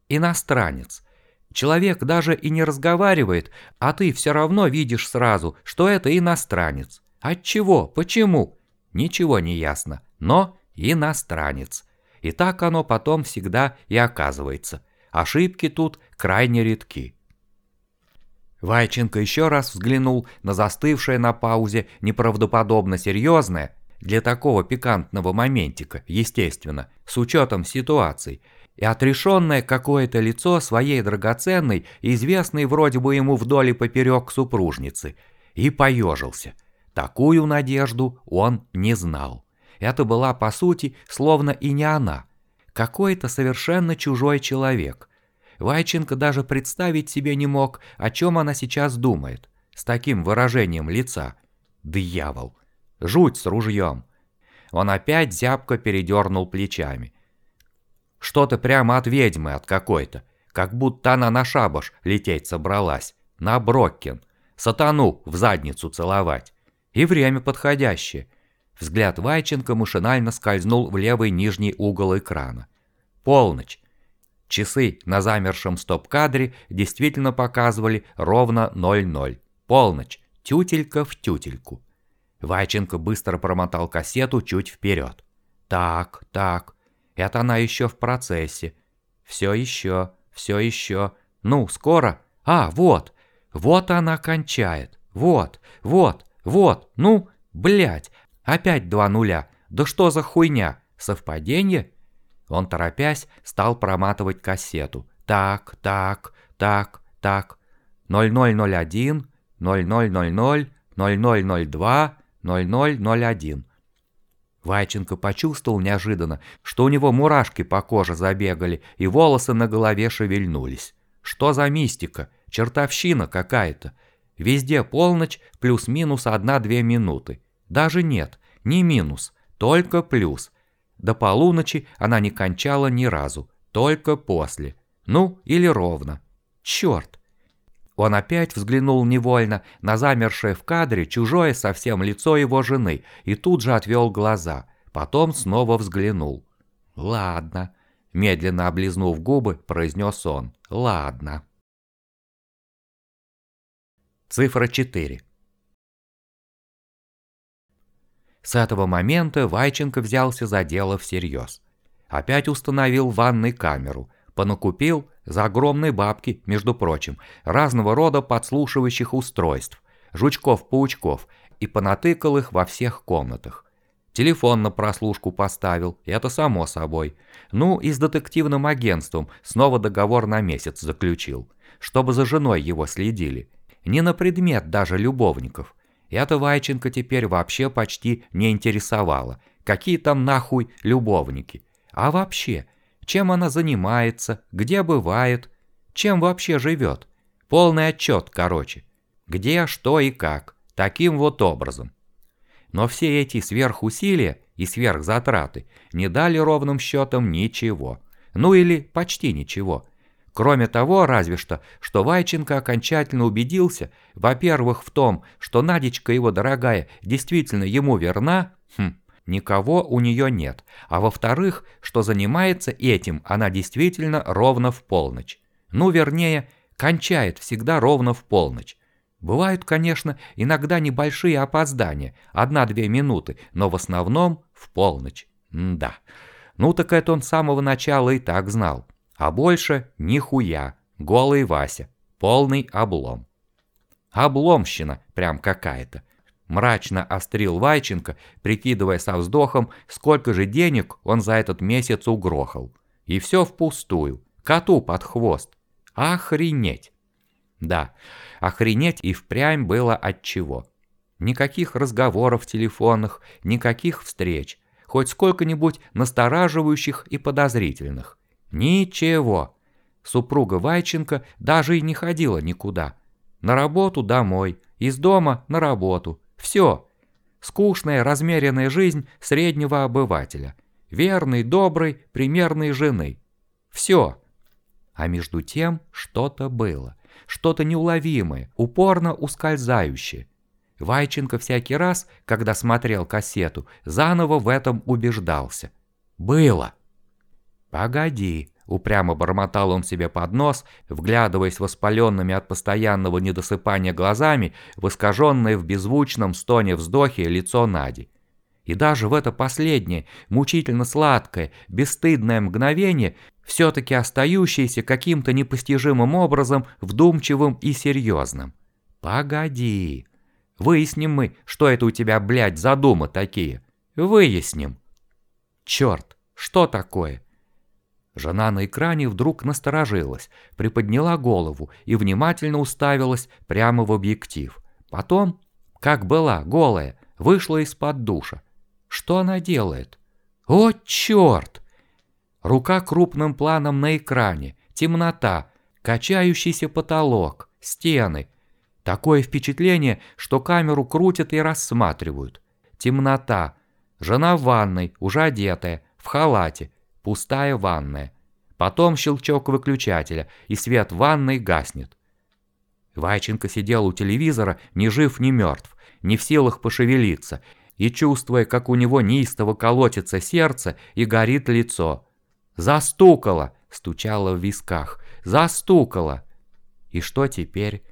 Иностранец. Человек даже и не разговаривает, а ты все равно видишь сразу, что это иностранец. От чего? Почему? Ничего не ясно. Но иностранец. И так оно потом всегда и оказывается. Ошибки тут крайне редки. Вайченко еще раз взглянул на застывшее на паузе неправдоподобно серьезное, для такого пикантного моментика, естественно, с учетом ситуаций, и отрешенное какое-то лицо своей драгоценной, известной вроде бы ему вдоль и поперек супружницы, и поежился. Такую надежду он не знал. Это была, по сути, словно и не она. Какой-то совершенно чужой человек, Вайченко даже представить себе не мог, о чем она сейчас думает, с таким выражением лица. Дьявол! Жуть с ружьем! Он опять зябко передернул плечами. Что-то прямо от ведьмы от какой-то, как будто она на шабаш лететь собралась, на Броккин, сатану в задницу целовать. И время подходящее. Взгляд Вайченко машинально скользнул в левый нижний угол экрана. Полночь. Часы на замершем стоп-кадре действительно показывали ровно 00. Полночь. Тютелька в тютельку. Вайченко быстро промотал кассету чуть вперед. Так, так, это она еще в процессе. Все еще, все еще. Ну, скоро? А, вот, вот она кончает. Вот, вот, вот, ну, блять, опять два нуля. Да что за хуйня? Совпадение? Он, торопясь, стал проматывать кассету. Так, так, так, так. 0001, 0000, 0002, 0001. Вайченко почувствовал неожиданно, что у него мурашки по коже забегали и волосы на голове шевельнулись. Что за мистика? Чертовщина какая-то. Везде полночь плюс-минус одна-две минуты. Даже нет, не минус, только плюс. До полуночи она не кончала ни разу, только после. Ну, или ровно. Черт! Он опять взглянул невольно на замершее в кадре чужое совсем лицо его жены и тут же отвел глаза. Потом снова взглянул. «Ладно», — медленно облизнув губы, произнес он. «Ладно». Цифра 4. С этого момента Вайченко взялся за дело всерьез. Опять установил в ванной камеру, понакупил за огромные бабки, между прочим, разного рода подслушивающих устройств, жучков-паучков, и понатыкал их во всех комнатах. Телефон на прослушку поставил, это само собой. Ну и с детективным агентством снова договор на месяц заключил, чтобы за женой его следили. Не на предмет даже любовников. Это Вайченко теперь вообще почти не интересовало. Какие там нахуй любовники? А вообще, чем она занимается, где бывает, чем вообще живет. Полный отчет, короче. Где, что и как. Таким вот образом. Но все эти сверхусилия и сверхзатраты не дали ровным счетом ничего. Ну или почти ничего. Кроме того, разве что, что Вайченко окончательно убедился, во-первых, в том, что Надечка его дорогая действительно ему верна, хм, никого у нее нет, а во-вторых, что занимается этим она действительно ровно в полночь. Ну, вернее, кончает всегда ровно в полночь. Бывают, конечно, иногда небольшие опоздания, одна-две минуты, но в основном в полночь. М да. Ну так это он с самого начала и так знал. А больше нихуя. Голый Вася. Полный облом. Обломщина прям какая-то. Мрачно острил Вайченко, прикидывая со вздохом, сколько же денег он за этот месяц угрохал. И все впустую. Коту под хвост. Охренеть! Да, охренеть и впрямь было от чего. Никаких разговоров телефонных, никаких встреч, хоть сколько-нибудь настораживающих и подозрительных. Ничего. Супруга Вайченко даже и не ходила никуда. На работу домой, из дома на работу, все. Скучная, размеренная жизнь среднего обывателя. Верной, доброй, примерной жены. Все. А между тем что-то было. Что-то неуловимое, упорно ускользающее. Вайченко всякий раз, когда смотрел кассету, заново в этом убеждался. Было. «Погоди», Упрямо бормотал он себе под нос, вглядываясь воспаленными от постоянного недосыпания глазами в искаженное в беззвучном стоне-вздохе лицо Нади. И даже в это последнее, мучительно сладкое, бесстыдное мгновение, все-таки остающееся каким-то непостижимым образом вдумчивым и серьезным. «Погоди. Выясним мы, что это у тебя, блядь, за думы такие. Выясним». «Черт, что такое?» Жена на экране вдруг насторожилась, приподняла голову и внимательно уставилась прямо в объектив. Потом, как была, голая, вышла из-под душа. Что она делает? О, черт! Рука крупным планом на экране, темнота, качающийся потолок, стены. Такое впечатление, что камеру крутят и рассматривают. Темнота. Жена в ванной, уже одетая, в халате, Пустая ванная. Потом щелчок выключателя, и свет ванной гаснет. Вайченко сидел у телевизора, ни жив, ни мертв, не в силах пошевелиться, и чувствуя, как у него неистово колотится сердце и горит лицо. «Застукало!» — стучало в висках. «Застукало!» И что теперь?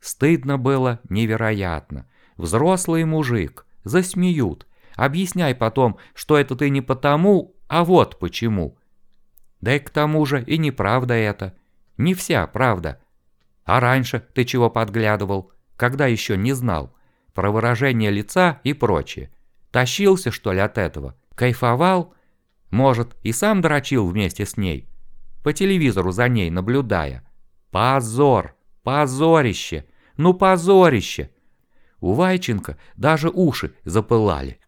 Стыдно было невероятно. Взрослый мужик, засмеют. Объясняй потом, что это ты не потому, а вот почему. Да и к тому же и неправда это. Не вся правда. А раньше ты чего подглядывал, когда еще не знал? Про выражение лица и прочее. Тащился, что ли, от этого? Кайфовал? Может, и сам дрочил вместе с ней? По телевизору за ней наблюдая. Позор! Позорище! Ну позорище! У Вайченко даже уши запылали.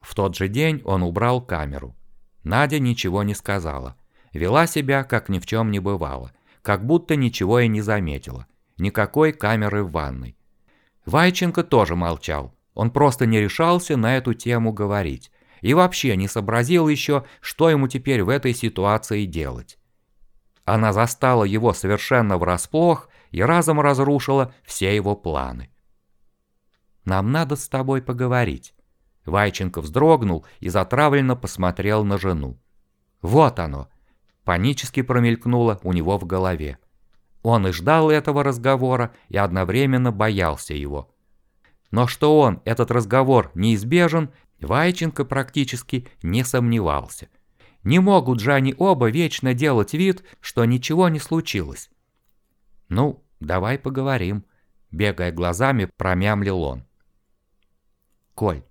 В тот же день он убрал камеру. Надя ничего не сказала. Вела себя, как ни в чем не бывало. Как будто ничего и не заметила. Никакой камеры в ванной. Вайченко тоже молчал. Он просто не решался на эту тему говорить. И вообще не сообразил еще, что ему теперь в этой ситуации делать. Она застала его совершенно врасплох и разом разрушила все его планы. «Нам надо с тобой поговорить». Вайченко вздрогнул и затравленно посмотрел на жену. «Вот оно!» Панически промелькнуло у него в голове. Он и ждал этого разговора и одновременно боялся его. Но что он, этот разговор, неизбежен, Вайченко практически не сомневался. Не могут же они оба вечно делать вид, что ничего не случилось. «Ну, давай поговорим», — бегая глазами, промямлил он. «Коль,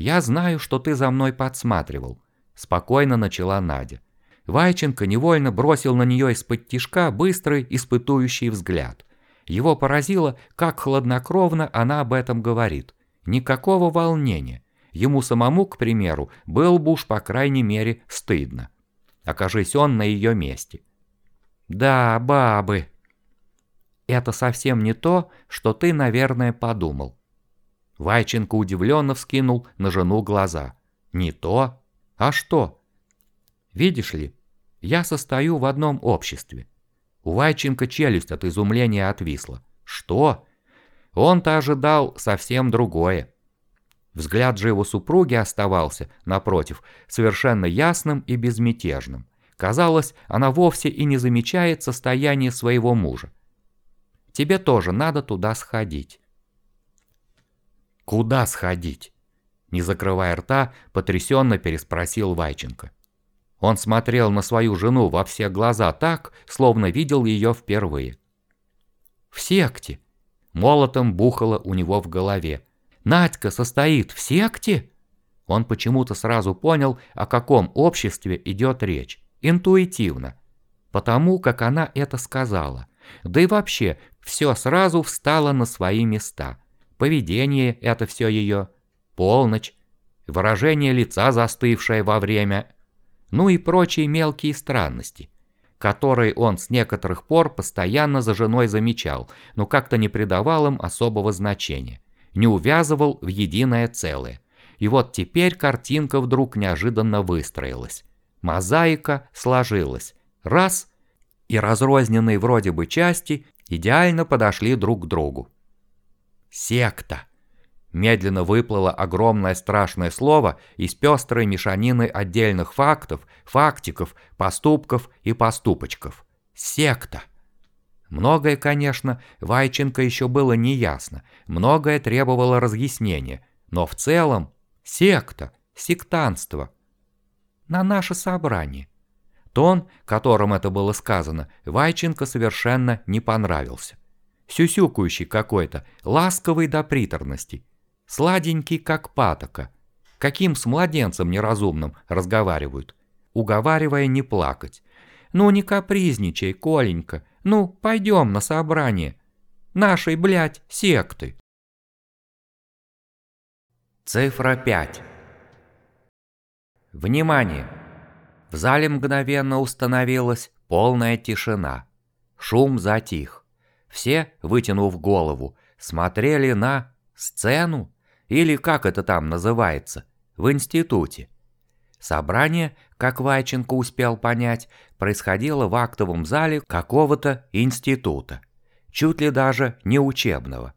я знаю, что ты за мной подсматривал», — спокойно начала Надя. Вайченко невольно бросил на нее из-под тишка быстрый, испытующий взгляд. Его поразило, как хладнокровно она об этом говорит. Никакого волнения. Ему самому, к примеру, был бы уж по крайней мере стыдно. Окажись он на ее месте. «Да, бабы», это совсем не то, что ты, наверное, подумал. Вайченко удивленно вскинул на жену глаза. Не то? А что? Видишь ли, я состою в одном обществе. У Вайченко челюсть от изумления отвисла. Что? Он-то ожидал совсем другое. Взгляд же его супруги оставался, напротив, совершенно ясным и безмятежным. Казалось, она вовсе и не замечает состояние своего мужа. Тебе тоже надо туда сходить». «Куда сходить?» Не закрывая рта, потрясенно переспросил Вайченко. Он смотрел на свою жену во все глаза так, словно видел ее впервые. «В секте!» Молотом бухало у него в голове. «Надька состоит в секте?» Он почему-то сразу понял, о каком обществе идет речь. Интуитивно. Потому, как она это сказала. Да и вообще, все сразу встало на свои места. Поведение – это все ее, полночь, выражение лица, застывшее во время, ну и прочие мелкие странности, которые он с некоторых пор постоянно за женой замечал, но как-то не придавал им особого значения, не увязывал в единое целое. И вот теперь картинка вдруг неожиданно выстроилась. Мозаика сложилась. Раз – и разрозненные вроде бы части идеально подошли друг к другу. Секта. Медленно выплыло огромное страшное слово из пестрой мешанины отдельных фактов, фактиков, поступков и поступочков. Секта. Многое, конечно, Вайченко еще было неясно, многое требовало разъяснения, но в целом секта, сектанство. На наше собрание. Тон, которым это было сказано, Вайченко совершенно не понравился. Сюсюкающий какой-то, ласковый до приторности, сладенький как патока. Каким с младенцем неразумным разговаривают, уговаривая не плакать. «Ну не капризничай, Коленька, ну пойдем на собрание. Нашей, блядь, секты». Цифра 5. Внимание! В зале мгновенно установилась полная тишина. Шум затих. Все, вытянув голову, смотрели на сцену, или как это там называется, в институте. Собрание, как Вайченко успел понять, происходило в актовом зале какого-то института, чуть ли даже не учебного.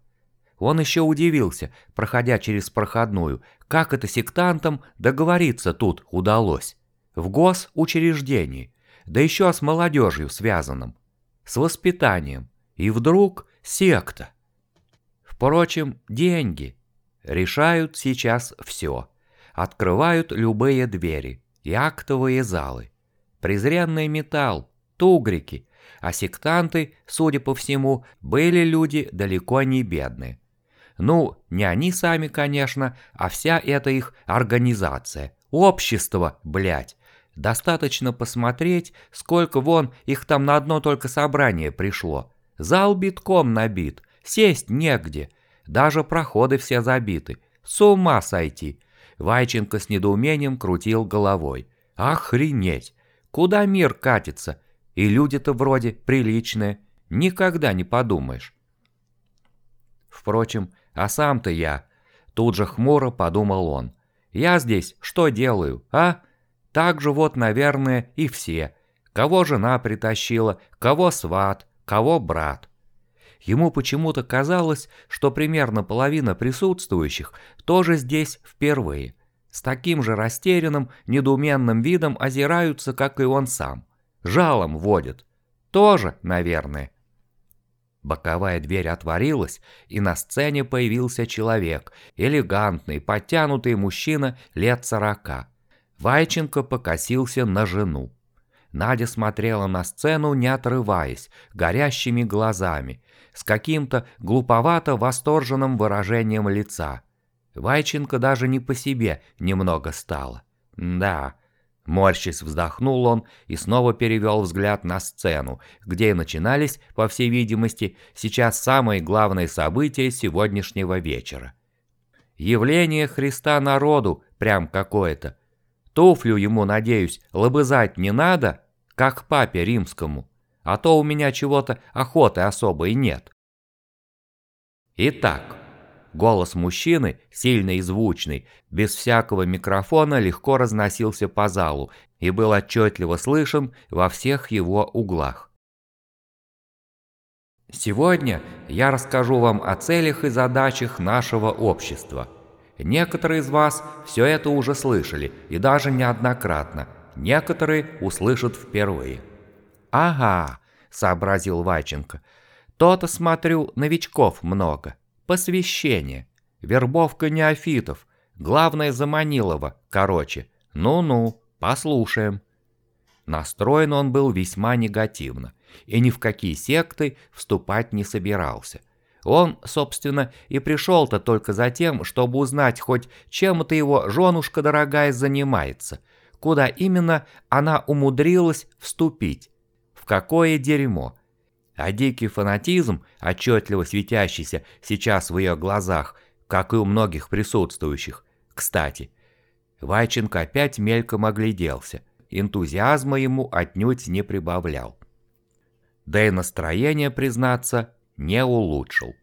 Он еще удивился, проходя через проходную, как это сектантам договориться тут удалось в госучреждении, да еще с молодежью связанным, с воспитанием, и вдруг секта. Впрочем, деньги. Решают сейчас все. Открывают любые двери и актовые залы. Презренный металл, тугрики, а сектанты, судя по всему, были люди далеко не бедные. Ну, не они сами, конечно, а вся эта их организация. Общество, блядь. Достаточно посмотреть, сколько вон их там на одно только собрание пришло. Зал битком набит, сесть негде. Даже проходы все забиты. С ума сойти. Вайченко с недоумением крутил головой. Охренеть! Куда мир катится? И люди-то вроде приличные. Никогда не подумаешь. Впрочем, а сам-то я... Тут же хмуро подумал он. Я здесь что делаю, а? Так же вот, наверное, и все. Кого жена притащила, кого сват, кого брат. Ему почему-то казалось, что примерно половина присутствующих тоже здесь впервые. С таким же растерянным, недоуменным видом озираются, как и он сам. Жалом водят. Тоже, наверное. Боковая дверь отворилась, и на сцене появился человек, элегантный, подтянутый мужчина лет сорока. Вайченко покосился на жену. Надя смотрела на сцену, не отрываясь, горящими глазами, с каким-то глуповато восторженным выражением лица. Вайченко даже не по себе немного стало. Да, Морщись вздохнул он и снова перевел взгляд на сцену, где и начинались, по всей видимости, сейчас самые главные события сегодняшнего вечера. Явление Христа народу прям какое-то. Туфлю ему, надеюсь, лобызать не надо, как папе римскому, а то у меня чего-то охоты особой нет. Итак, Голос мужчины, сильный и звучный, без всякого микрофона легко разносился по залу и был отчетливо слышен во всех его углах. Сегодня я расскажу вам о целях и задачах нашего общества. Некоторые из вас все это уже слышали, и даже неоднократно. Некоторые услышат впервые. «Ага», — сообразил Ваченко, — «то-то, смотрю, новичков много». Посвящение. Вербовка неофитов. Главное Заманилова, короче. Ну-ну, послушаем. Настроен он был весьма негативно, и ни в какие секты вступать не собирался. Он, собственно, и пришел-то только за тем, чтобы узнать хоть чем-то его женушка дорогая занимается, куда именно она умудрилась вступить, в какое дерьмо, а дикий фанатизм, отчетливо светящийся сейчас в ее глазах, как и у многих присутствующих, кстати. Вайченко опять мельком огляделся, энтузиазма ему отнюдь не прибавлял. Да и настроение, признаться, не улучшил.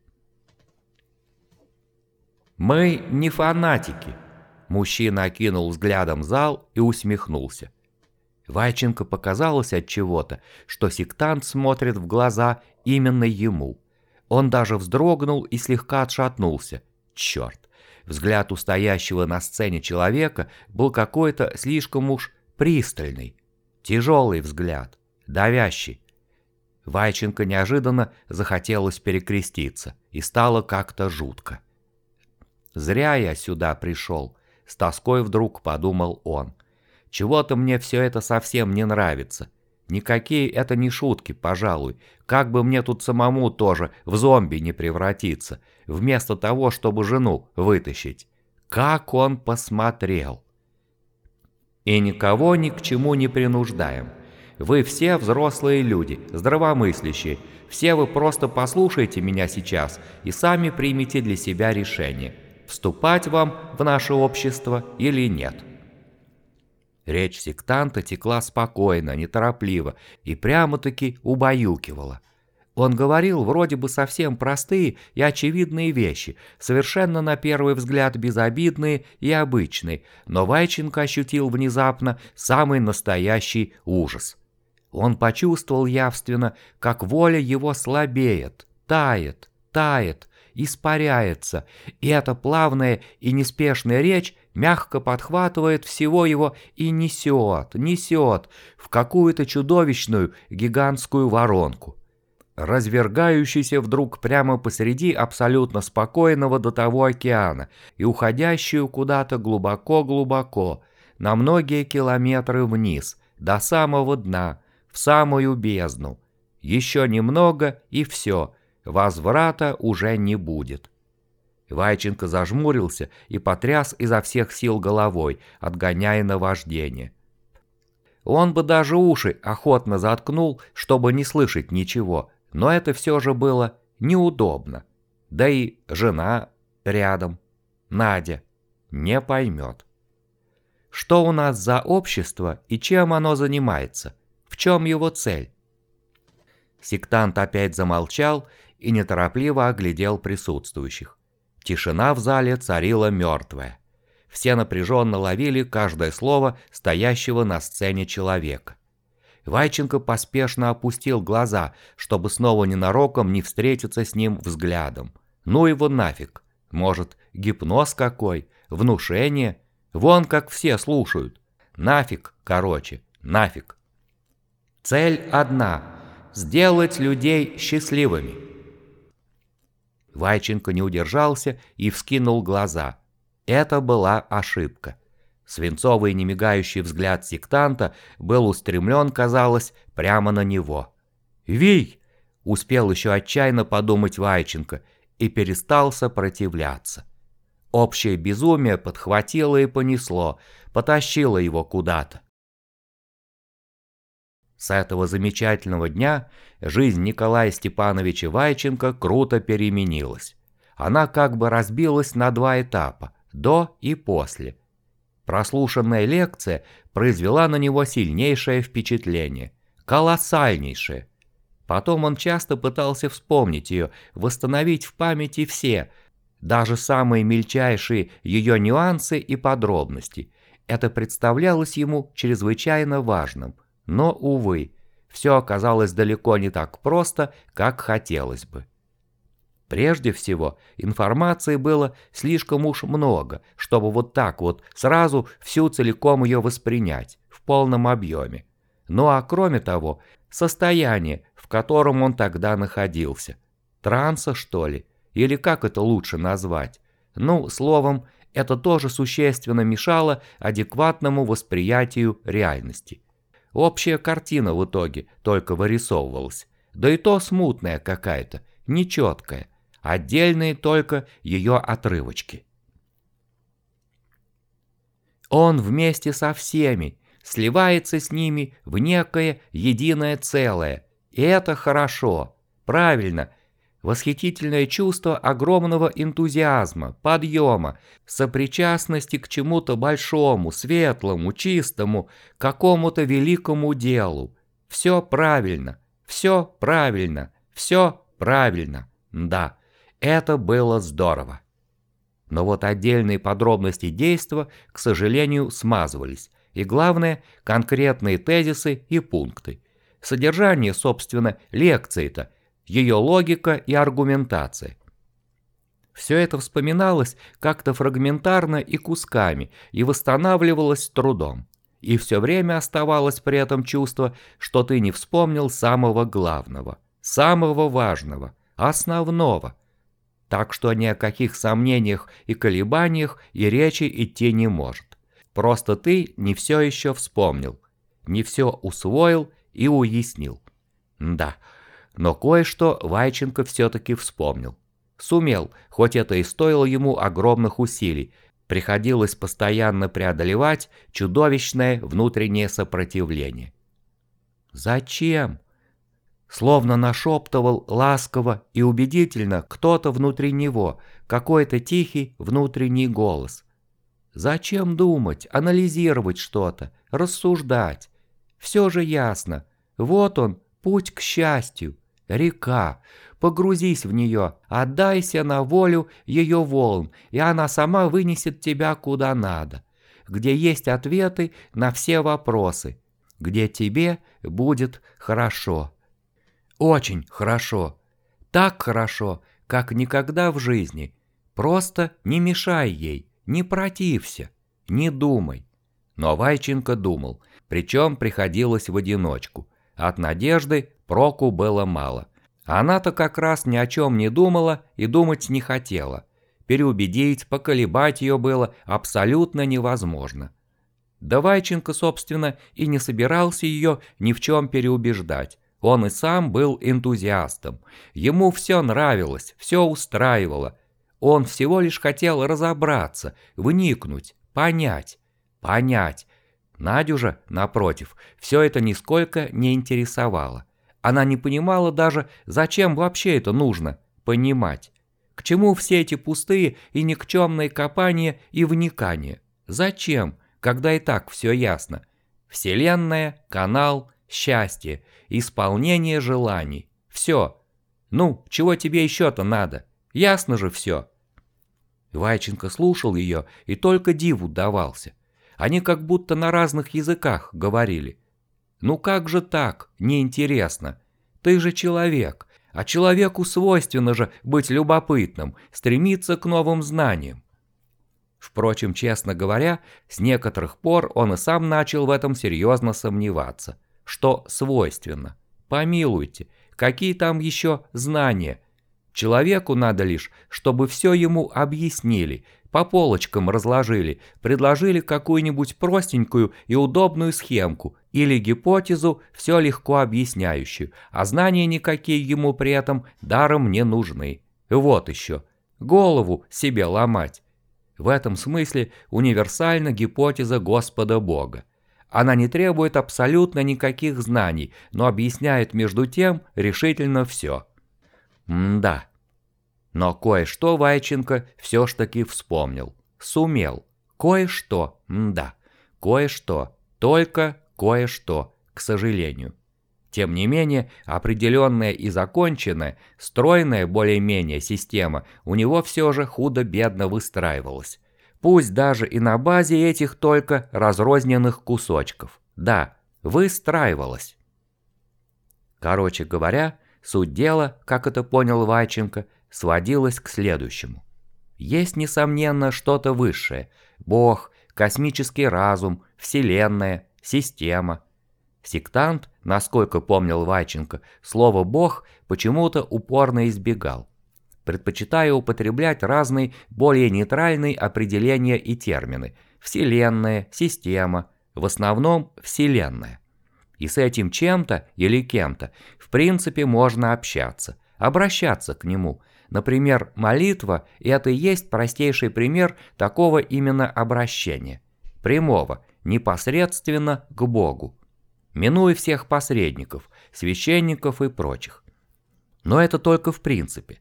«Мы не фанатики», – мужчина окинул взглядом зал и усмехнулся. Вайченко показалось от чего-то, что сектант смотрит в глаза именно ему. Он даже вздрогнул и слегка отшатнулся. Черт! Взгляд у стоящего на сцене человека был какой-то слишком уж пристальный. Тяжелый взгляд, давящий. Вайченко неожиданно захотелось перекреститься, и стало как-то жутко. «Зря я сюда пришел», — с тоской вдруг подумал он. Чего-то мне все это совсем не нравится. Никакие это не шутки, пожалуй. Как бы мне тут самому тоже в зомби не превратиться, вместо того, чтобы жену вытащить. Как он посмотрел. И никого ни к чему не принуждаем. Вы все взрослые люди, здравомыслящие. Все вы просто послушайте меня сейчас и сами примите для себя решение, вступать вам в наше общество или нет. Речь сектанта текла спокойно, неторопливо и прямо-таки убаюкивала. Он говорил вроде бы совсем простые и очевидные вещи, совершенно на первый взгляд безобидные и обычные, но Вайченко ощутил внезапно самый настоящий ужас. Он почувствовал явственно, как воля его слабеет, тает, тает, испаряется, и эта плавная и неспешная речь мягко подхватывает всего его и несет, несет в какую-то чудовищную гигантскую воронку. развергающуюся вдруг прямо посреди абсолютно спокойного до того океана и уходящую куда-то глубоко-глубоко, на многие километры вниз, до самого дна, в самую бездну. Еще немного и все, возврата уже не будет. Вайченко зажмурился и потряс изо всех сил головой, отгоняя наваждение. Он бы даже уши охотно заткнул, чтобы не слышать ничего, но это все же было неудобно. Да и жена рядом, Надя, не поймет. Что у нас за общество и чем оно занимается? В чем его цель? Сектант опять замолчал и неторопливо оглядел присутствующих. Тишина в зале царила мертвая. Все напряженно ловили каждое слово стоящего на сцене человека. Вайченко поспешно опустил глаза, чтобы снова ненароком не встретиться с ним взглядом. Ну его нафиг. Может, гипноз какой, внушение? Вон как все слушают. Нафиг, короче, нафиг. Цель одна – сделать людей счастливыми. Вайченко не удержался и вскинул глаза. Это была ошибка. Свинцовый немигающий взгляд сектанта был устремлен, казалось, прямо на него. «Вий!» — успел еще отчаянно подумать Вайченко и перестал сопротивляться. Общее безумие подхватило и понесло, потащило его куда-то. С этого замечательного дня жизнь Николая Степановича Вайченко круто переменилась. Она как бы разбилась на два этапа – до и после. Прослушанная лекция произвела на него сильнейшее впечатление, колоссальнейшее. Потом он часто пытался вспомнить ее, восстановить в памяти все, даже самые мельчайшие ее нюансы и подробности. Это представлялось ему чрезвычайно важным – но, увы, все оказалось далеко не так просто, как хотелось бы. Прежде всего, информации было слишком уж много, чтобы вот так вот сразу всю целиком ее воспринять, в полном объеме. Ну а кроме того, состояние, в котором он тогда находился. Транса, что ли? Или как это лучше назвать? Ну, словом, это тоже существенно мешало адекватному восприятию реальности. Общая картина в итоге только вырисовывалась. Да и то смутная какая-то, нечеткая. Отдельные только ее отрывочки. Он вместе со всеми сливается с ними в некое единое целое. И это хорошо, правильно, Восхитительное чувство огромного энтузиазма, подъема, сопричастности к чему-то большому, светлому, чистому, какому-то великому делу. Все правильно, все правильно, все правильно. Да, это было здорово. Но вот отдельные подробности действа, к сожалению, смазывались. И главное, конкретные тезисы и пункты. Содержание, собственно, лекции-то – ее логика и аргументация. Все это вспоминалось как-то фрагментарно и кусками, и восстанавливалось трудом. И все время оставалось при этом чувство, что ты не вспомнил самого главного, самого важного, основного. Так что ни о каких сомнениях и колебаниях и речи идти не может. Просто ты не все еще вспомнил, не все усвоил и уяснил. Да, но кое-что Вайченко все-таки вспомнил. Сумел, хоть это и стоило ему огромных усилий, приходилось постоянно преодолевать чудовищное внутреннее сопротивление. «Зачем?» Словно нашептывал ласково и убедительно кто-то внутри него, какой-то тихий внутренний голос. Зачем думать, анализировать что-то, рассуждать? Все же ясно. Вот он, путь к счастью река. Погрузись в нее, отдайся на волю ее волн, и она сама вынесет тебя куда надо, где есть ответы на все вопросы, где тебе будет хорошо. Очень хорошо. Так хорошо, как никогда в жизни. Просто не мешай ей, не протився, не думай. Но Вайченко думал, причем приходилось в одиночку. От надежды проку было мало. Она-то как раз ни о чем не думала и думать не хотела. Переубедить, поколебать ее было абсолютно невозможно. Давайченко, собственно, и не собирался ее ни в чем переубеждать. Он и сам был энтузиастом. Ему все нравилось, все устраивало. Он всего лишь хотел разобраться, вникнуть, понять, понять. Надю же, напротив, все это нисколько не интересовало. Она не понимала даже, зачем вообще это нужно понимать. К чему все эти пустые и никчемные копания и вникания? Зачем, когда и так все ясно? Вселенная, канал, счастье, исполнение желаний. Все. Ну, чего тебе еще-то надо? Ясно же все. Вайченко слушал ее и только диву давался. Они как будто на разных языках говорили. Ну как же так? Неинтересно. Ты же человек, а человеку свойственно же быть любопытным, стремиться к новым знаниям. Впрочем, честно говоря, с некоторых пор он и сам начал в этом серьезно сомневаться. Что свойственно? Помилуйте, какие там еще знания? Человеку надо лишь, чтобы все ему объяснили, по полочкам разложили, предложили какую-нибудь простенькую и удобную схемку или гипотезу, все легко объясняющую, а знания никакие ему при этом даром не нужны. Вот еще. Голову себе ломать. В этом смысле универсальна гипотеза Господа Бога. Она не требует абсолютно никаких знаний, но объясняет между тем решительно все. М-да. Но кое-что Вайченко все ж таки вспомнил. Сумел. Кое-что, да. Кое-что. Только кое-что, к сожалению. Тем не менее, определенная и законченная, стройная более-менее система у него все же худо-бедно выстраивалась. Пусть даже и на базе этих только разрозненных кусочков. Да, выстраивалась. Короче говоря, суть дела, как это понял Вайченко, сводилась к следующему. Есть, несомненно, что-то высшее – Бог, космический разум, Вселенная, система. Сектант, насколько помнил Вайченко, слово «бог» почему-то упорно избегал, предпочитая употреблять разные, более нейтральные определения и термины – Вселенная, система, в основном Вселенная. И с этим чем-то или кем-то в принципе можно общаться, обращаться к нему – Например, молитва – это и есть простейший пример такого именно обращения. Прямого, непосредственно к Богу. Минуя всех посредников, священников и прочих. Но это только в принципе,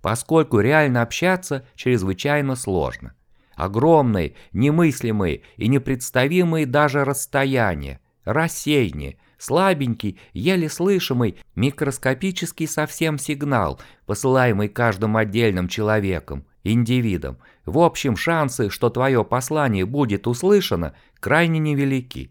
поскольку реально общаться чрезвычайно сложно. Огромные, немыслимые и непредставимые даже расстояния, рассеяние, слабенький, еле слышимый, микроскопический совсем сигнал, посылаемый каждым отдельным человеком, индивидом. В общем, шансы, что твое послание будет услышано, крайне невелики.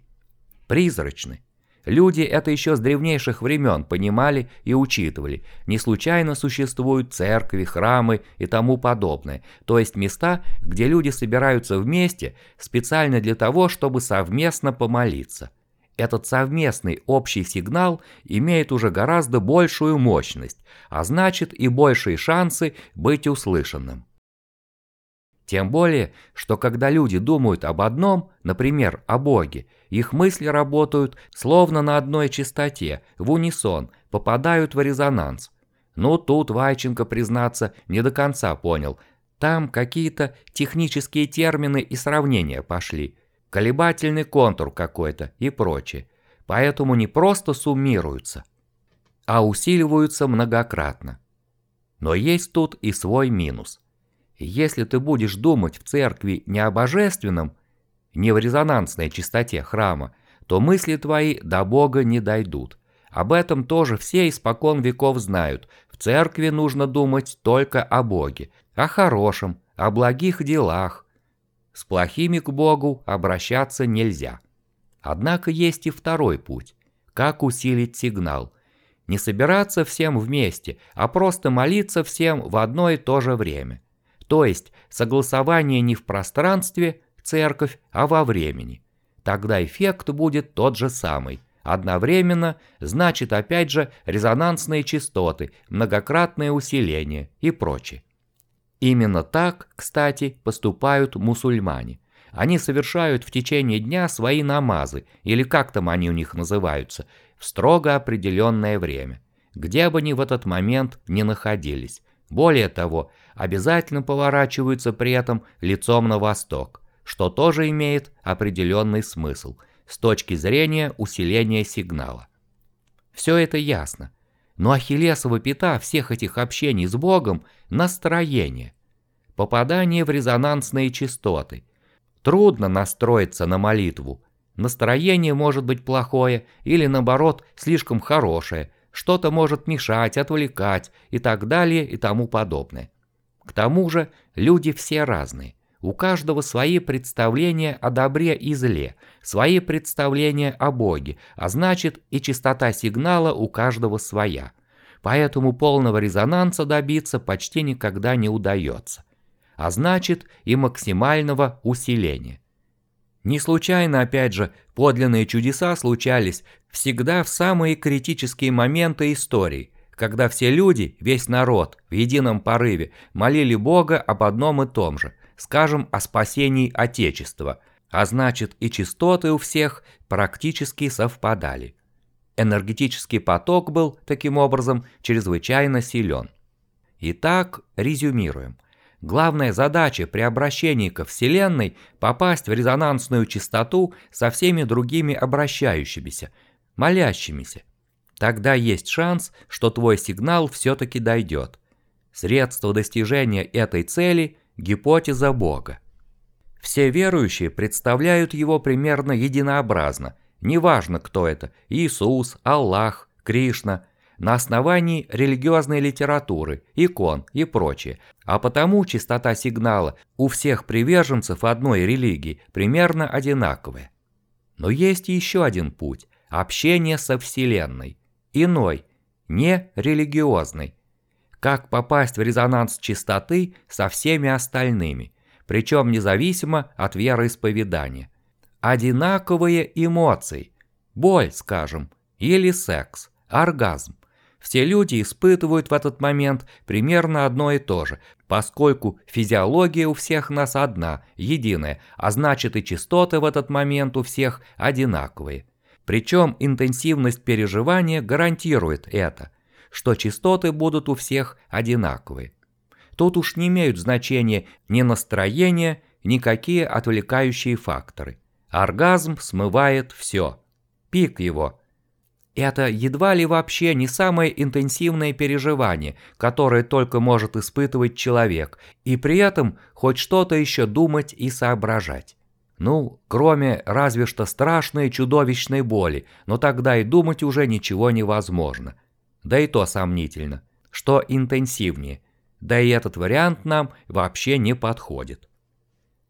Призрачны. Люди это еще с древнейших времен понимали и учитывали. Не случайно существуют церкви, храмы и тому подобное, то есть места, где люди собираются вместе специально для того, чтобы совместно помолиться. Этот совместный общий сигнал имеет уже гораздо большую мощность, а значит и большие шансы быть услышанным. Тем более, что когда люди думают об одном, например, о Боге, их мысли работают словно на одной частоте, в унисон, попадают в резонанс. Ну тут Вайченко, признаться, не до конца понял. Там какие-то технические термины и сравнения пошли – колебательный контур какой-то и прочее. Поэтому не просто суммируются, а усиливаются многократно. Но есть тут и свой минус. Если ты будешь думать в церкви не о божественном, не в резонансной чистоте храма, то мысли твои до Бога не дойдут. Об этом тоже все испокон веков знают. В церкви нужно думать только о Боге, о хорошем, о благих делах, с плохими к Богу обращаться нельзя. Однако есть и второй путь. Как усилить сигнал? Не собираться всем вместе, а просто молиться всем в одно и то же время. То есть согласование не в пространстве, церковь, а во времени. Тогда эффект будет тот же самый. Одновременно значит опять же резонансные частоты, многократное усиление и прочее. Именно так, кстати, поступают мусульмане. Они совершают в течение дня свои намазы, или как там они у них называются, в строго определенное время, где бы они в этот момент не находились. Более того, обязательно поворачиваются при этом лицом на восток, что тоже имеет определенный смысл с точки зрения усиления сигнала. Все это ясно. Но ахиллесова пята всех этих общений с Богом – настроение. Попадание в резонансные частоты. Трудно настроиться на молитву. Настроение может быть плохое или, наоборот, слишком хорошее. Что-то может мешать, отвлекать и так далее и тому подобное. К тому же люди все разные. У каждого свои представления о добре и зле, свои представления о Боге, а значит и частота сигнала у каждого своя. Поэтому полного резонанса добиться почти никогда не удается. А значит и максимального усиления. Не случайно, опять же, подлинные чудеса случались всегда в самые критические моменты истории, когда все люди, весь народ, в едином порыве молили Бога об одном и том же – скажем, о спасении Отечества, а значит и частоты у всех практически совпадали. Энергетический поток был, таким образом, чрезвычайно силен. Итак, резюмируем. Главная задача при обращении ко Вселенной – попасть в резонансную частоту со всеми другими обращающимися, молящимися. Тогда есть шанс, что твой сигнал все-таки дойдет. Средство достижения этой цели гипотеза Бога. Все верующие представляют его примерно единообразно, неважно кто это – Иисус, Аллах, Кришна, на основании религиозной литературы, икон и прочее, а потому частота сигнала у всех приверженцев одной религии примерно одинаковая. Но есть еще один путь – общение со Вселенной, иной, не религиозный, как попасть в резонанс чистоты со всеми остальными, причем независимо от вероисповедания. Одинаковые эмоции, боль, скажем, или секс, оргазм. Все люди испытывают в этот момент примерно одно и то же, поскольку физиология у всех нас одна, единая, а значит и частоты в этот момент у всех одинаковые. Причем интенсивность переживания гарантирует это – что частоты будут у всех одинаковые. Тут уж не имеют значения ни настроение, никакие отвлекающие факторы. Оргазм смывает все. Пик его. Это едва ли вообще не самое интенсивное переживание, которое только может испытывать человек, и при этом хоть что-то еще думать и соображать. Ну, кроме разве что страшной чудовищной боли, но тогда и думать уже ничего невозможно да и то сомнительно, что интенсивнее, да и этот вариант нам вообще не подходит.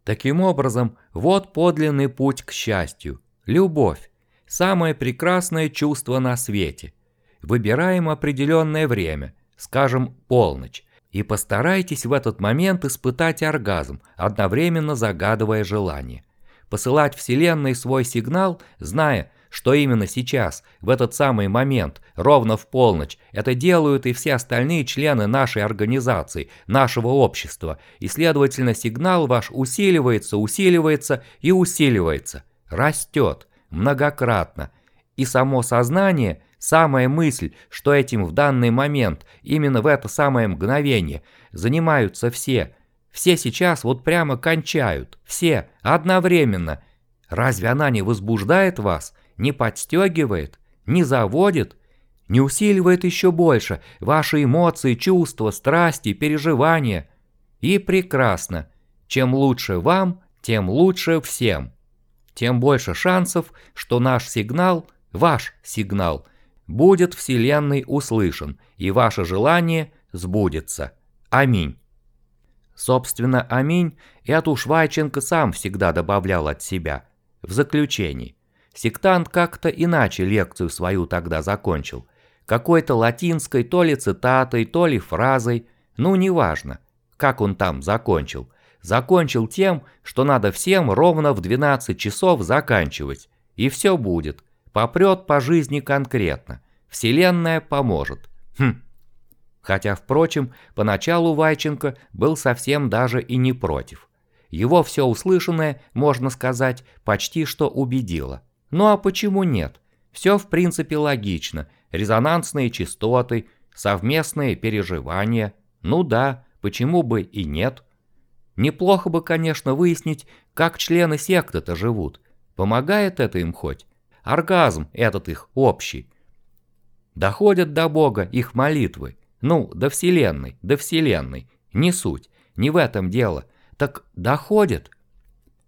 Таким образом, вот подлинный путь к счастью. Любовь. Самое прекрасное чувство на свете. Выбираем определенное время, скажем, полночь, и постарайтесь в этот момент испытать оргазм, одновременно загадывая желание. Посылать Вселенной свой сигнал, зная, что именно сейчас, в этот самый момент, ровно в полночь, это делают и все остальные члены нашей организации, нашего общества, и, следовательно, сигнал ваш усиливается, усиливается и усиливается, растет многократно. И само сознание, самая мысль, что этим в данный момент, именно в это самое мгновение, занимаются все, все сейчас вот прямо кончают, все, одновременно. Разве она не возбуждает вас? Не подстегивает, не заводит, не усиливает еще больше ваши эмоции, чувства, страсти, переживания. И прекрасно. Чем лучше вам, тем лучше всем. Тем больше шансов, что наш сигнал, ваш сигнал, будет Вселенной услышан, и ваше желание сбудется. Аминь. Собственно, аминь, это уж Вайченко сам всегда добавлял от себя. В заключении. Сектант как-то иначе лекцию свою тогда закончил. Какой-то латинской то ли цитатой, то ли фразой, ну неважно, как он там закончил. Закончил тем, что надо всем ровно в 12 часов заканчивать, и все будет. попрет по жизни конкретно. Вселенная поможет. Хм. Хотя, впрочем, поначалу Вайченко был совсем даже и не против. Его все услышанное, можно сказать, почти что убедило. Ну а почему нет? Все в принципе логично. Резонансные частоты, совместные переживания. Ну да, почему бы и нет? Неплохо бы, конечно, выяснить, как члены секты-то живут. Помогает это им хоть? Оргазм этот их общий. Доходят до Бога их молитвы. Ну, до Вселенной, до Вселенной. Не суть, не в этом дело. Так доходят.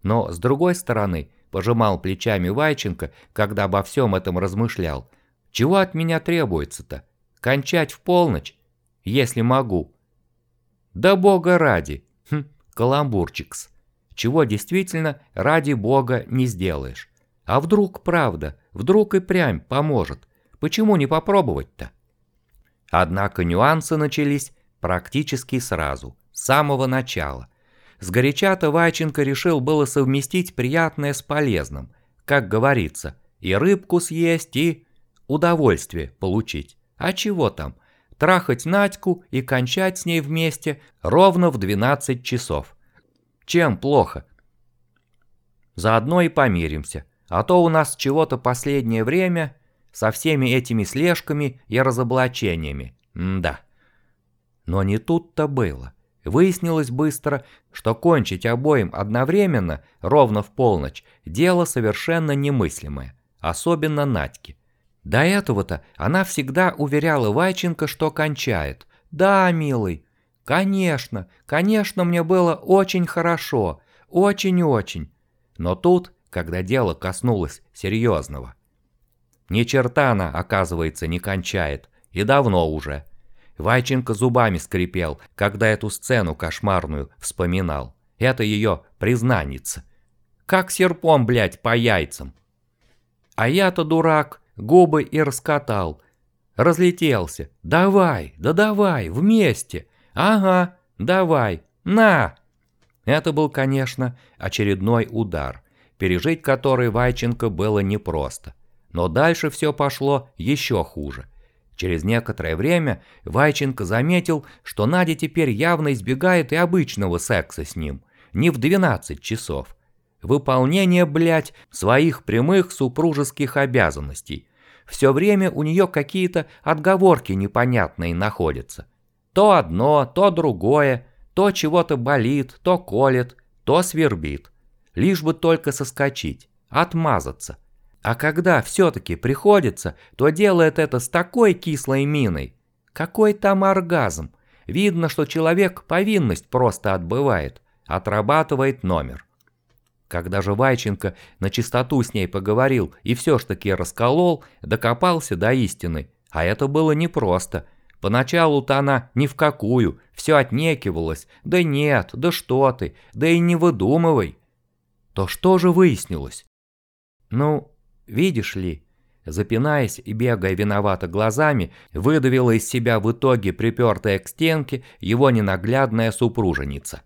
Но, с другой стороны, пожимал плечами Вайченко, когда обо всем этом размышлял. Чего от меня требуется-то? Кончать в полночь? Если могу. Да бога ради. Хм, каламбурчикс. Чего действительно ради бога не сделаешь. А вдруг правда, вдруг и прям поможет. Почему не попробовать-то? Однако нюансы начались практически сразу, с самого начала. Сгоряча-то Вайченко решил было совместить приятное с полезным, как говорится, и рыбку съесть, и удовольствие получить. А чего там? Трахать Надьку и кончать с ней вместе ровно в 12 часов. Чем плохо? Заодно и помиримся. А то у нас чего-то последнее время со всеми этими слежками и разоблачениями. М да. Но не тут-то было. Выяснилось быстро, что кончить обоим одновременно, ровно в полночь, дело совершенно немыслимое, особенно Надьке. До этого-то она всегда уверяла Вайченко, что кончает. «Да, милый, конечно, конечно, мне было очень хорошо, очень-очень». Но тут, когда дело коснулось серьезного. Ни черта она, оказывается, не кончает, и давно уже – Вайченко зубами скрипел, когда эту сцену кошмарную вспоминал. Это ее признаница. Как серпом, блядь, по яйцам. А я-то дурак, губы и раскатал. Разлетелся. Давай, да давай, вместе. Ага, давай, на. Это был, конечно, очередной удар, пережить который Вайченко было непросто. Но дальше все пошло еще хуже. Через некоторое время Вайченко заметил, что Надя теперь явно избегает и обычного секса с ним, не в 12 часов. Выполнение, блядь, своих прямых супружеских обязанностей. Все время у нее какие-то отговорки непонятные находятся. То одно, то другое, то чего-то болит, то колет, то свербит. Лишь бы только соскочить, отмазаться. А когда все-таки приходится, то делает это с такой кислой миной. Какой там оргазм? Видно, что человек повинность просто отбывает, отрабатывает номер. Когда же Вайченко на чистоту с ней поговорил и все ж таки расколол, докопался до истины, а это было непросто. Поначалу-то она ни в какую, все отнекивалась, да нет, да что ты, да и не выдумывай. То что же выяснилось? Ну, Видишь ли, запинаясь и бегая виновато глазами, выдавила из себя в итоге припертая к стенке его ненаглядная супруженица.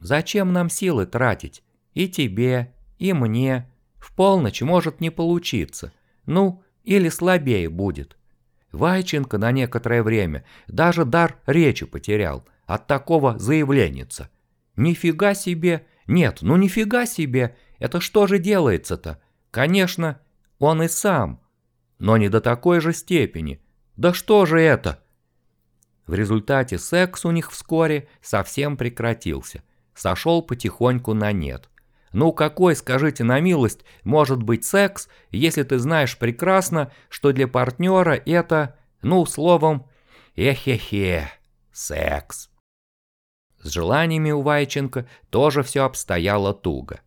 «Зачем нам силы тратить? И тебе, и мне. В полночь может не получиться. Ну, или слабее будет». Вайченко на некоторое время даже дар речи потерял от такого заявленница. «Нифига себе! Нет, ну нифига себе! Это что же делается-то? Конечно, он и сам, но не до такой же степени. Да что же это? В результате секс у них вскоре совсем прекратился, сошел потихоньку на нет. Ну какой, скажите на милость, может быть секс, если ты знаешь прекрасно, что для партнера это, ну словом, эхе-хе, секс. С желаниями у Вайченко тоже все обстояло туго.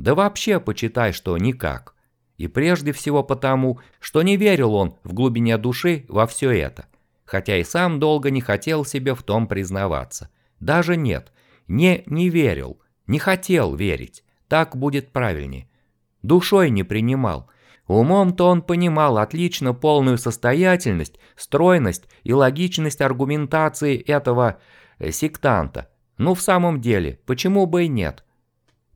Да вообще почитай, что никак. И прежде всего потому, что не верил он в глубине души во все это. Хотя и сам долго не хотел себе в том признаваться. Даже нет, не не верил, не хотел верить. Так будет правильнее. Душой не принимал. Умом-то он понимал отлично полную состоятельность, стройность и логичность аргументации этого э, сектанта. Ну в самом деле, почему бы и нет?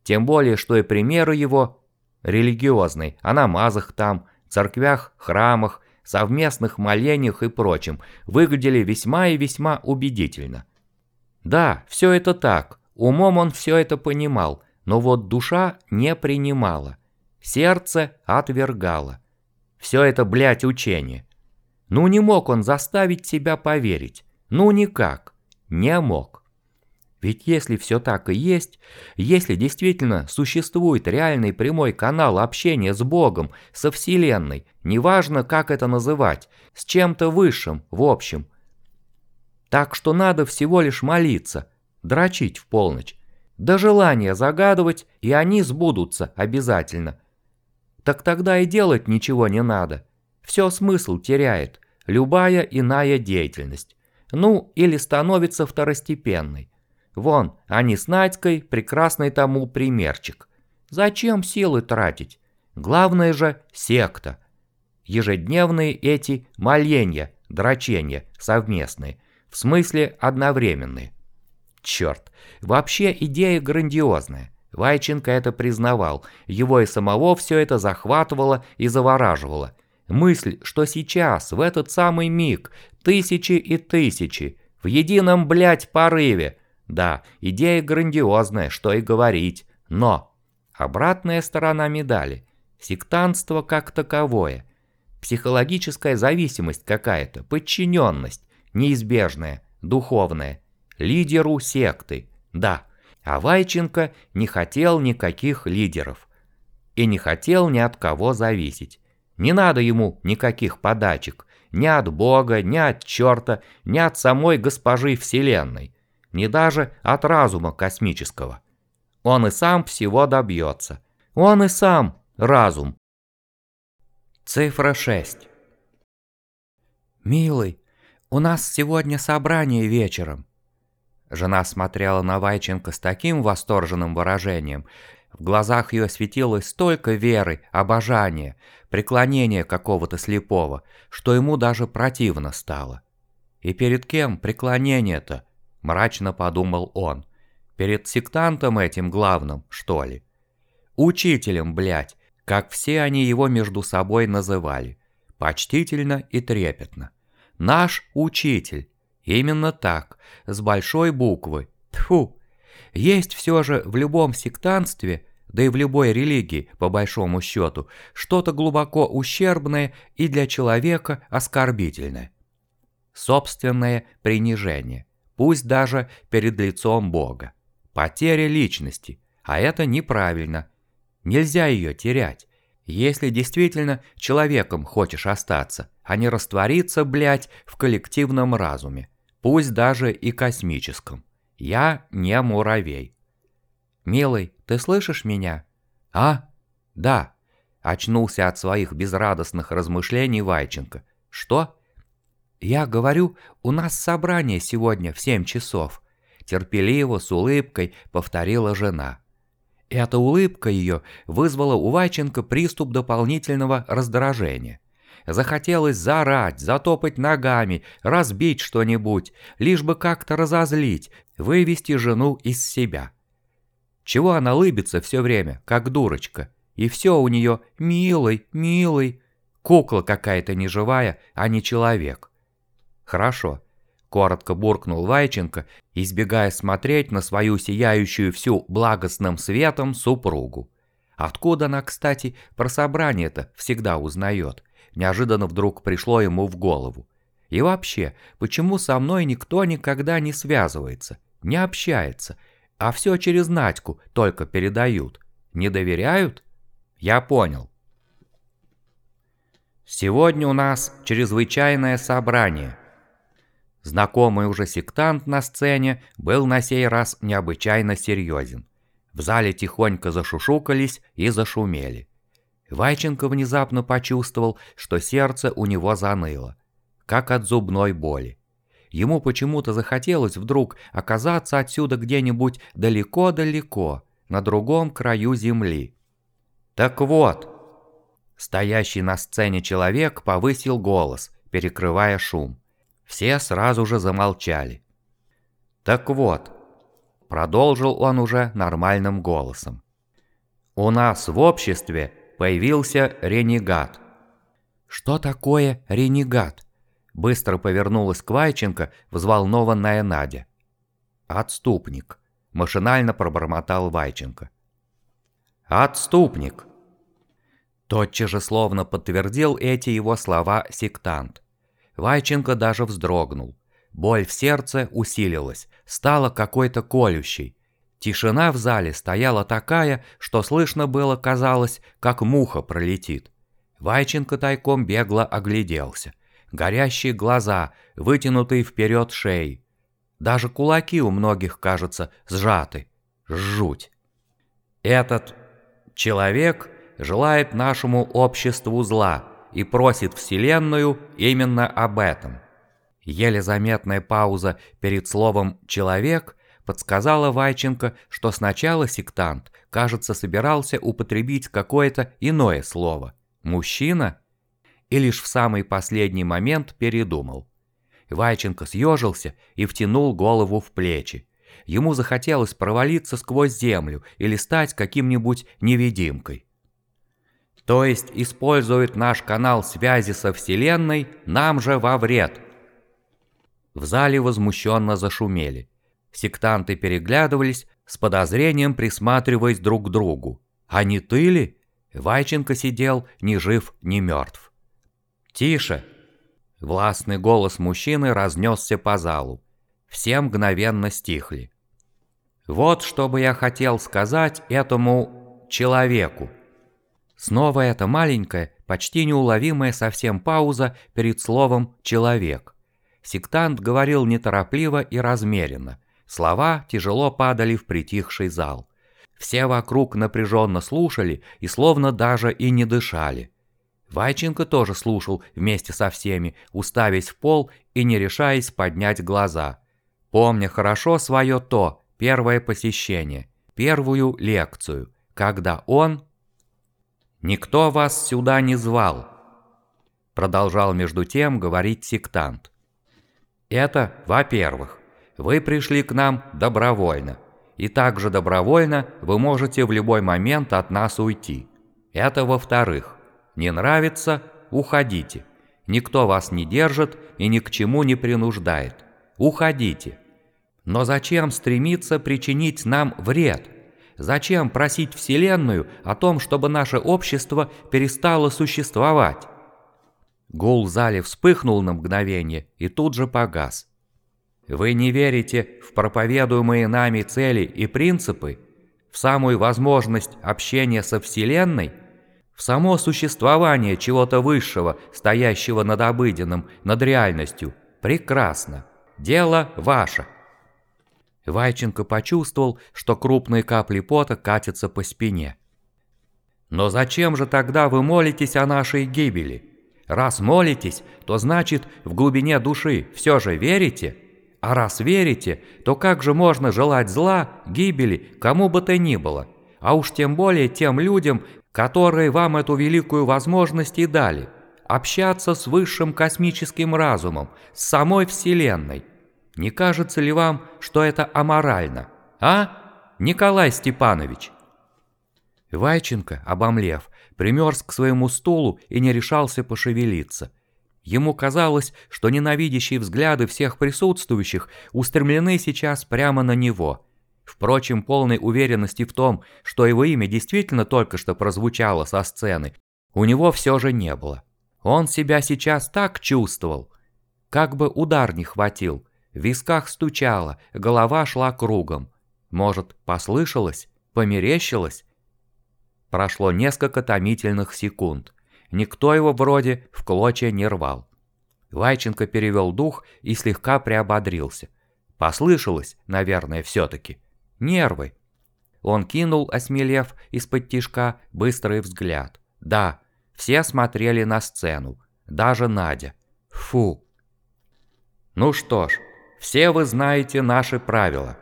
Тем более, что и примеры его религиозный, о намазах там, церквях, храмах, совместных молениях и прочем выглядели весьма и весьма убедительно. Да, все это так, умом он все это понимал, но вот душа не принимала, сердце отвергало. Все это, блядь, учение. Ну не мог он заставить себя поверить, ну никак, не мог. Ведь если все так и есть, если действительно существует реальный прямой канал общения с Богом, со Вселенной, неважно как это называть, с чем-то высшим, в общем. Так что надо всего лишь молиться, дрочить в полночь. До желания загадывать, и они сбудутся обязательно. Так тогда и делать ничего не надо. Все смысл теряет, любая иная деятельность. Ну, или становится второстепенной. Вон, они с Надькой прекрасный тому примерчик. Зачем силы тратить? Главное же секта. Ежедневные эти моленья, дрочения совместные, в смысле одновременные. Черт, вообще идея грандиозная. Вайченко это признавал, его и самого все это захватывало и завораживало. Мысль, что сейчас, в этот самый миг, тысячи и тысячи, в едином, блядь, порыве – да, идея грандиозная, что и говорить, но обратная сторона медали – сектантство как таковое, психологическая зависимость какая-то, подчиненность, неизбежная, духовная, лидеру секты, да, а Вайченко не хотел никаких лидеров. И не хотел ни от кого зависеть. Не надо ему никаких подачек, ни от Бога, ни от черта, ни от самой госпожи Вселенной ни даже от разума космического. Он и сам всего добьется. Он и сам разум. Цифра 6. «Милый, у нас сегодня собрание вечером». Жена смотрела на Вайченко с таким восторженным выражением. В глазах ее светилось столько веры, обожания, преклонения какого-то слепого, что ему даже противно стало. И перед кем преклонение-то? Мрачно подумал он. Перед сектантом этим главным, что ли? Учителем, блядь, как все они его между собой называли. Почтительно и трепетно. Наш учитель. Именно так, с большой буквы. Тфу. Есть все же в любом сектантстве, да и в любой религии, по большому счету, что-то глубоко ущербное и для человека оскорбительное. Собственное принижение пусть даже перед лицом Бога. Потеря личности, а это неправильно. Нельзя ее терять. Если действительно человеком хочешь остаться, а не раствориться, блядь, в коллективном разуме, пусть даже и космическом. Я не муравей. «Милый, ты слышишь меня?» «А? Да». Очнулся от своих безрадостных размышлений Вайченко. «Что?» «Я говорю, у нас собрание сегодня в семь часов», – терпеливо, с улыбкой повторила жена. Эта улыбка ее вызвала у Вайченко приступ дополнительного раздражения. Захотелось заорать, затопать ногами, разбить что-нибудь, лишь бы как-то разозлить, вывести жену из себя. Чего она лыбится все время, как дурочка? И все у нее «милый, милый». Кукла какая-то неживая, а не человек. «Хорошо», – коротко буркнул Вайченко, избегая смотреть на свою сияющую всю благостным светом супругу. Откуда она, кстати, про собрание-то всегда узнает? Неожиданно вдруг пришло ему в голову. И вообще, почему со мной никто никогда не связывается, не общается, а все через Надьку только передают? Не доверяют? Я понял. Сегодня у нас чрезвычайное собрание – Знакомый уже сектант на сцене был на сей раз необычайно серьезен. В зале тихонько зашушукались и зашумели. Вайченко внезапно почувствовал, что сердце у него заныло, как от зубной боли. Ему почему-то захотелось вдруг оказаться отсюда где-нибудь далеко-далеко, на другом краю земли. «Так вот!» Стоящий на сцене человек повысил голос, перекрывая шум. Все сразу же замолчали. «Так вот», — продолжил он уже нормальным голосом, «у нас в обществе появился ренегат. «Что такое ренегат?» Быстро повернулась к Вайченко взволнованная Надя. «Отступник», — машинально пробормотал Вайченко. «Отступник!» Тотчас же словно подтвердил эти его слова сектант. Вайченко даже вздрогнул. Боль в сердце усилилась, стала какой-то колющей. Тишина в зале стояла такая, что слышно было, казалось, как муха пролетит. Вайченко тайком бегло огляделся. Горящие глаза, вытянутые вперед шеи. Даже кулаки у многих, кажется, сжаты. Жуть. Этот человек желает нашему обществу зла и просит Вселенную именно об этом. Еле заметная пауза перед словом «человек» подсказала Вайченко, что сначала сектант, кажется, собирался употребить какое-то иное слово «мужчина» и лишь в самый последний момент передумал. Вайченко съежился и втянул голову в плечи. Ему захотелось провалиться сквозь землю или стать каким-нибудь невидимкой. То есть использует наш канал связи со Вселенной нам же во вред. В зале возмущенно зашумели. Сектанты переглядывались, с подозрением присматриваясь друг к другу. А не ты ли? Вайченко сидел ни жив, ни мертв. «Тише!» Властный голос мужчины разнесся по залу. Все мгновенно стихли. «Вот что бы я хотел сказать этому человеку». Снова эта маленькая, почти неуловимая совсем пауза перед словом «человек». Сектант говорил неторопливо и размеренно. Слова тяжело падали в притихший зал. Все вокруг напряженно слушали и словно даже и не дышали. Вайченко тоже слушал вместе со всеми, уставясь в пол и не решаясь поднять глаза. Помня хорошо свое то, первое посещение, первую лекцию, когда он... «Никто вас сюда не звал», — продолжал между тем говорить сектант. «Это, во-первых, вы пришли к нам добровольно, и также добровольно вы можете в любой момент от нас уйти. Это во-вторых. Не нравится – уходите. Никто вас не держит и ни к чему не принуждает. Уходите. Но зачем стремиться причинить нам вред? Зачем просить Вселенную о том, чтобы наше общество перестало существовать? Гул в зале вспыхнул на мгновение и тут же погас. Вы не верите в проповедуемые нами цели и принципы? В самую возможность общения со Вселенной? В само существование чего-то высшего, стоящего над обыденным, над реальностью? Прекрасно. Дело ваше. Вайченко почувствовал, что крупные капли пота катятся по спине. «Но зачем же тогда вы молитесь о нашей гибели? Раз молитесь, то значит, в глубине души все же верите? А раз верите, то как же можно желать зла, гибели, кому бы то ни было? А уж тем более тем людям, которые вам эту великую возможность и дали – общаться с высшим космическим разумом, с самой Вселенной – не кажется ли вам, что это аморально? А, Николай Степанович?» Вайченко, обомлев, примерз к своему стулу и не решался пошевелиться. Ему казалось, что ненавидящие взгляды всех присутствующих устремлены сейчас прямо на него. Впрочем, полной уверенности в том, что его имя действительно только что прозвучало со сцены, у него все же не было. Он себя сейчас так чувствовал, как бы удар не хватил – в висках стучало, голова шла кругом. Может, послышалось? Померещилось? Прошло несколько томительных секунд. Никто его вроде в клочья не рвал. Вайченко перевел дух и слегка приободрился. Послышалось, наверное, все-таки. Нервы. Он кинул, осмелев, из-под тишка быстрый взгляд. Да, все смотрели на сцену. Даже Надя. Фу. Ну что ж, все вы знаете наши правила».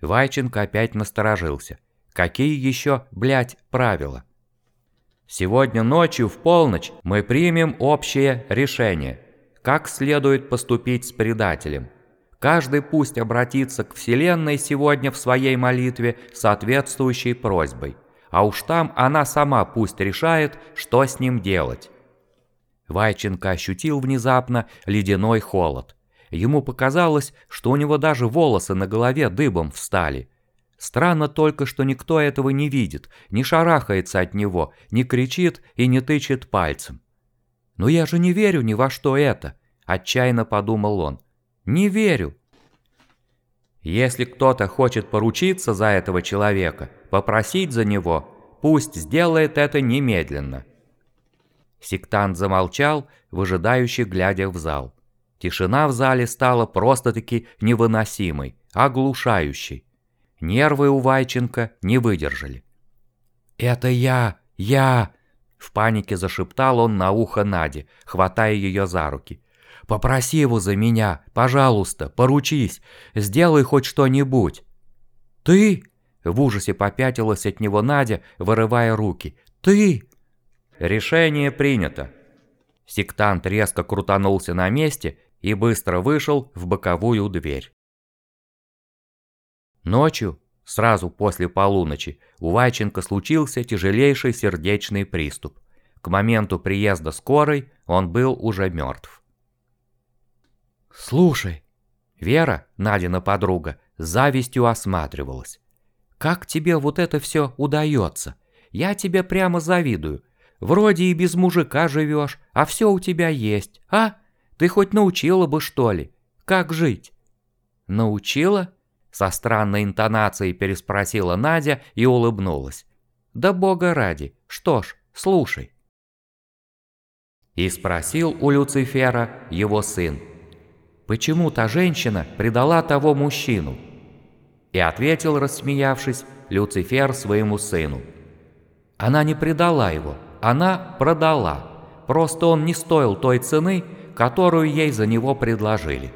Вайченко опять насторожился. «Какие еще, блядь, правила?» «Сегодня ночью в полночь мы примем общее решение, как следует поступить с предателем. Каждый пусть обратится к Вселенной сегодня в своей молитве соответствующей просьбой, а уж там она сама пусть решает, что с ним делать». Вайченко ощутил внезапно ледяной холод. Ему показалось, что у него даже волосы на голове дыбом встали. Странно только, что никто этого не видит, не шарахается от него, не кричит и не тычет пальцем. «Но я же не верю ни во что это», – отчаянно подумал он. «Не верю». Если кто-то хочет поручиться за этого человека, попросить за него, пусть сделает это немедленно. Сектант замолчал, выжидающе глядя в зал. Тишина в зале стала просто-таки невыносимой, оглушающей. Нервы у Вайченко не выдержали. «Это я! Я!» В панике зашептал он на ухо Наде, хватая ее за руки. «Попроси его за меня, пожалуйста, поручись, сделай хоть что-нибудь». «Ты?» В ужасе попятилась от него Надя, вырывая руки. «Ты?» «Решение принято». Сектант резко крутанулся на месте и быстро вышел в боковую дверь. Ночью, сразу после полуночи, у Вайченко случился тяжелейший сердечный приступ. К моменту приезда скорой он был уже мертв. «Слушай», Вера, Надина подруга, с завистью осматривалась. «Как тебе вот это все удается? Я тебе прямо завидую. Вроде и без мужика живешь, а все у тебя есть, а? Ты хоть научила бы, что ли? Как жить?» «Научила?» Со странной интонацией переспросила Надя и улыбнулась. «Да бога ради, что ж, слушай». И спросил у Люцифера его сын, «Почему та женщина предала того мужчину?» И ответил, рассмеявшись, Люцифер своему сыну. «Она не предала его, она продала. Просто он не стоил той цены, которую ей за него предложили».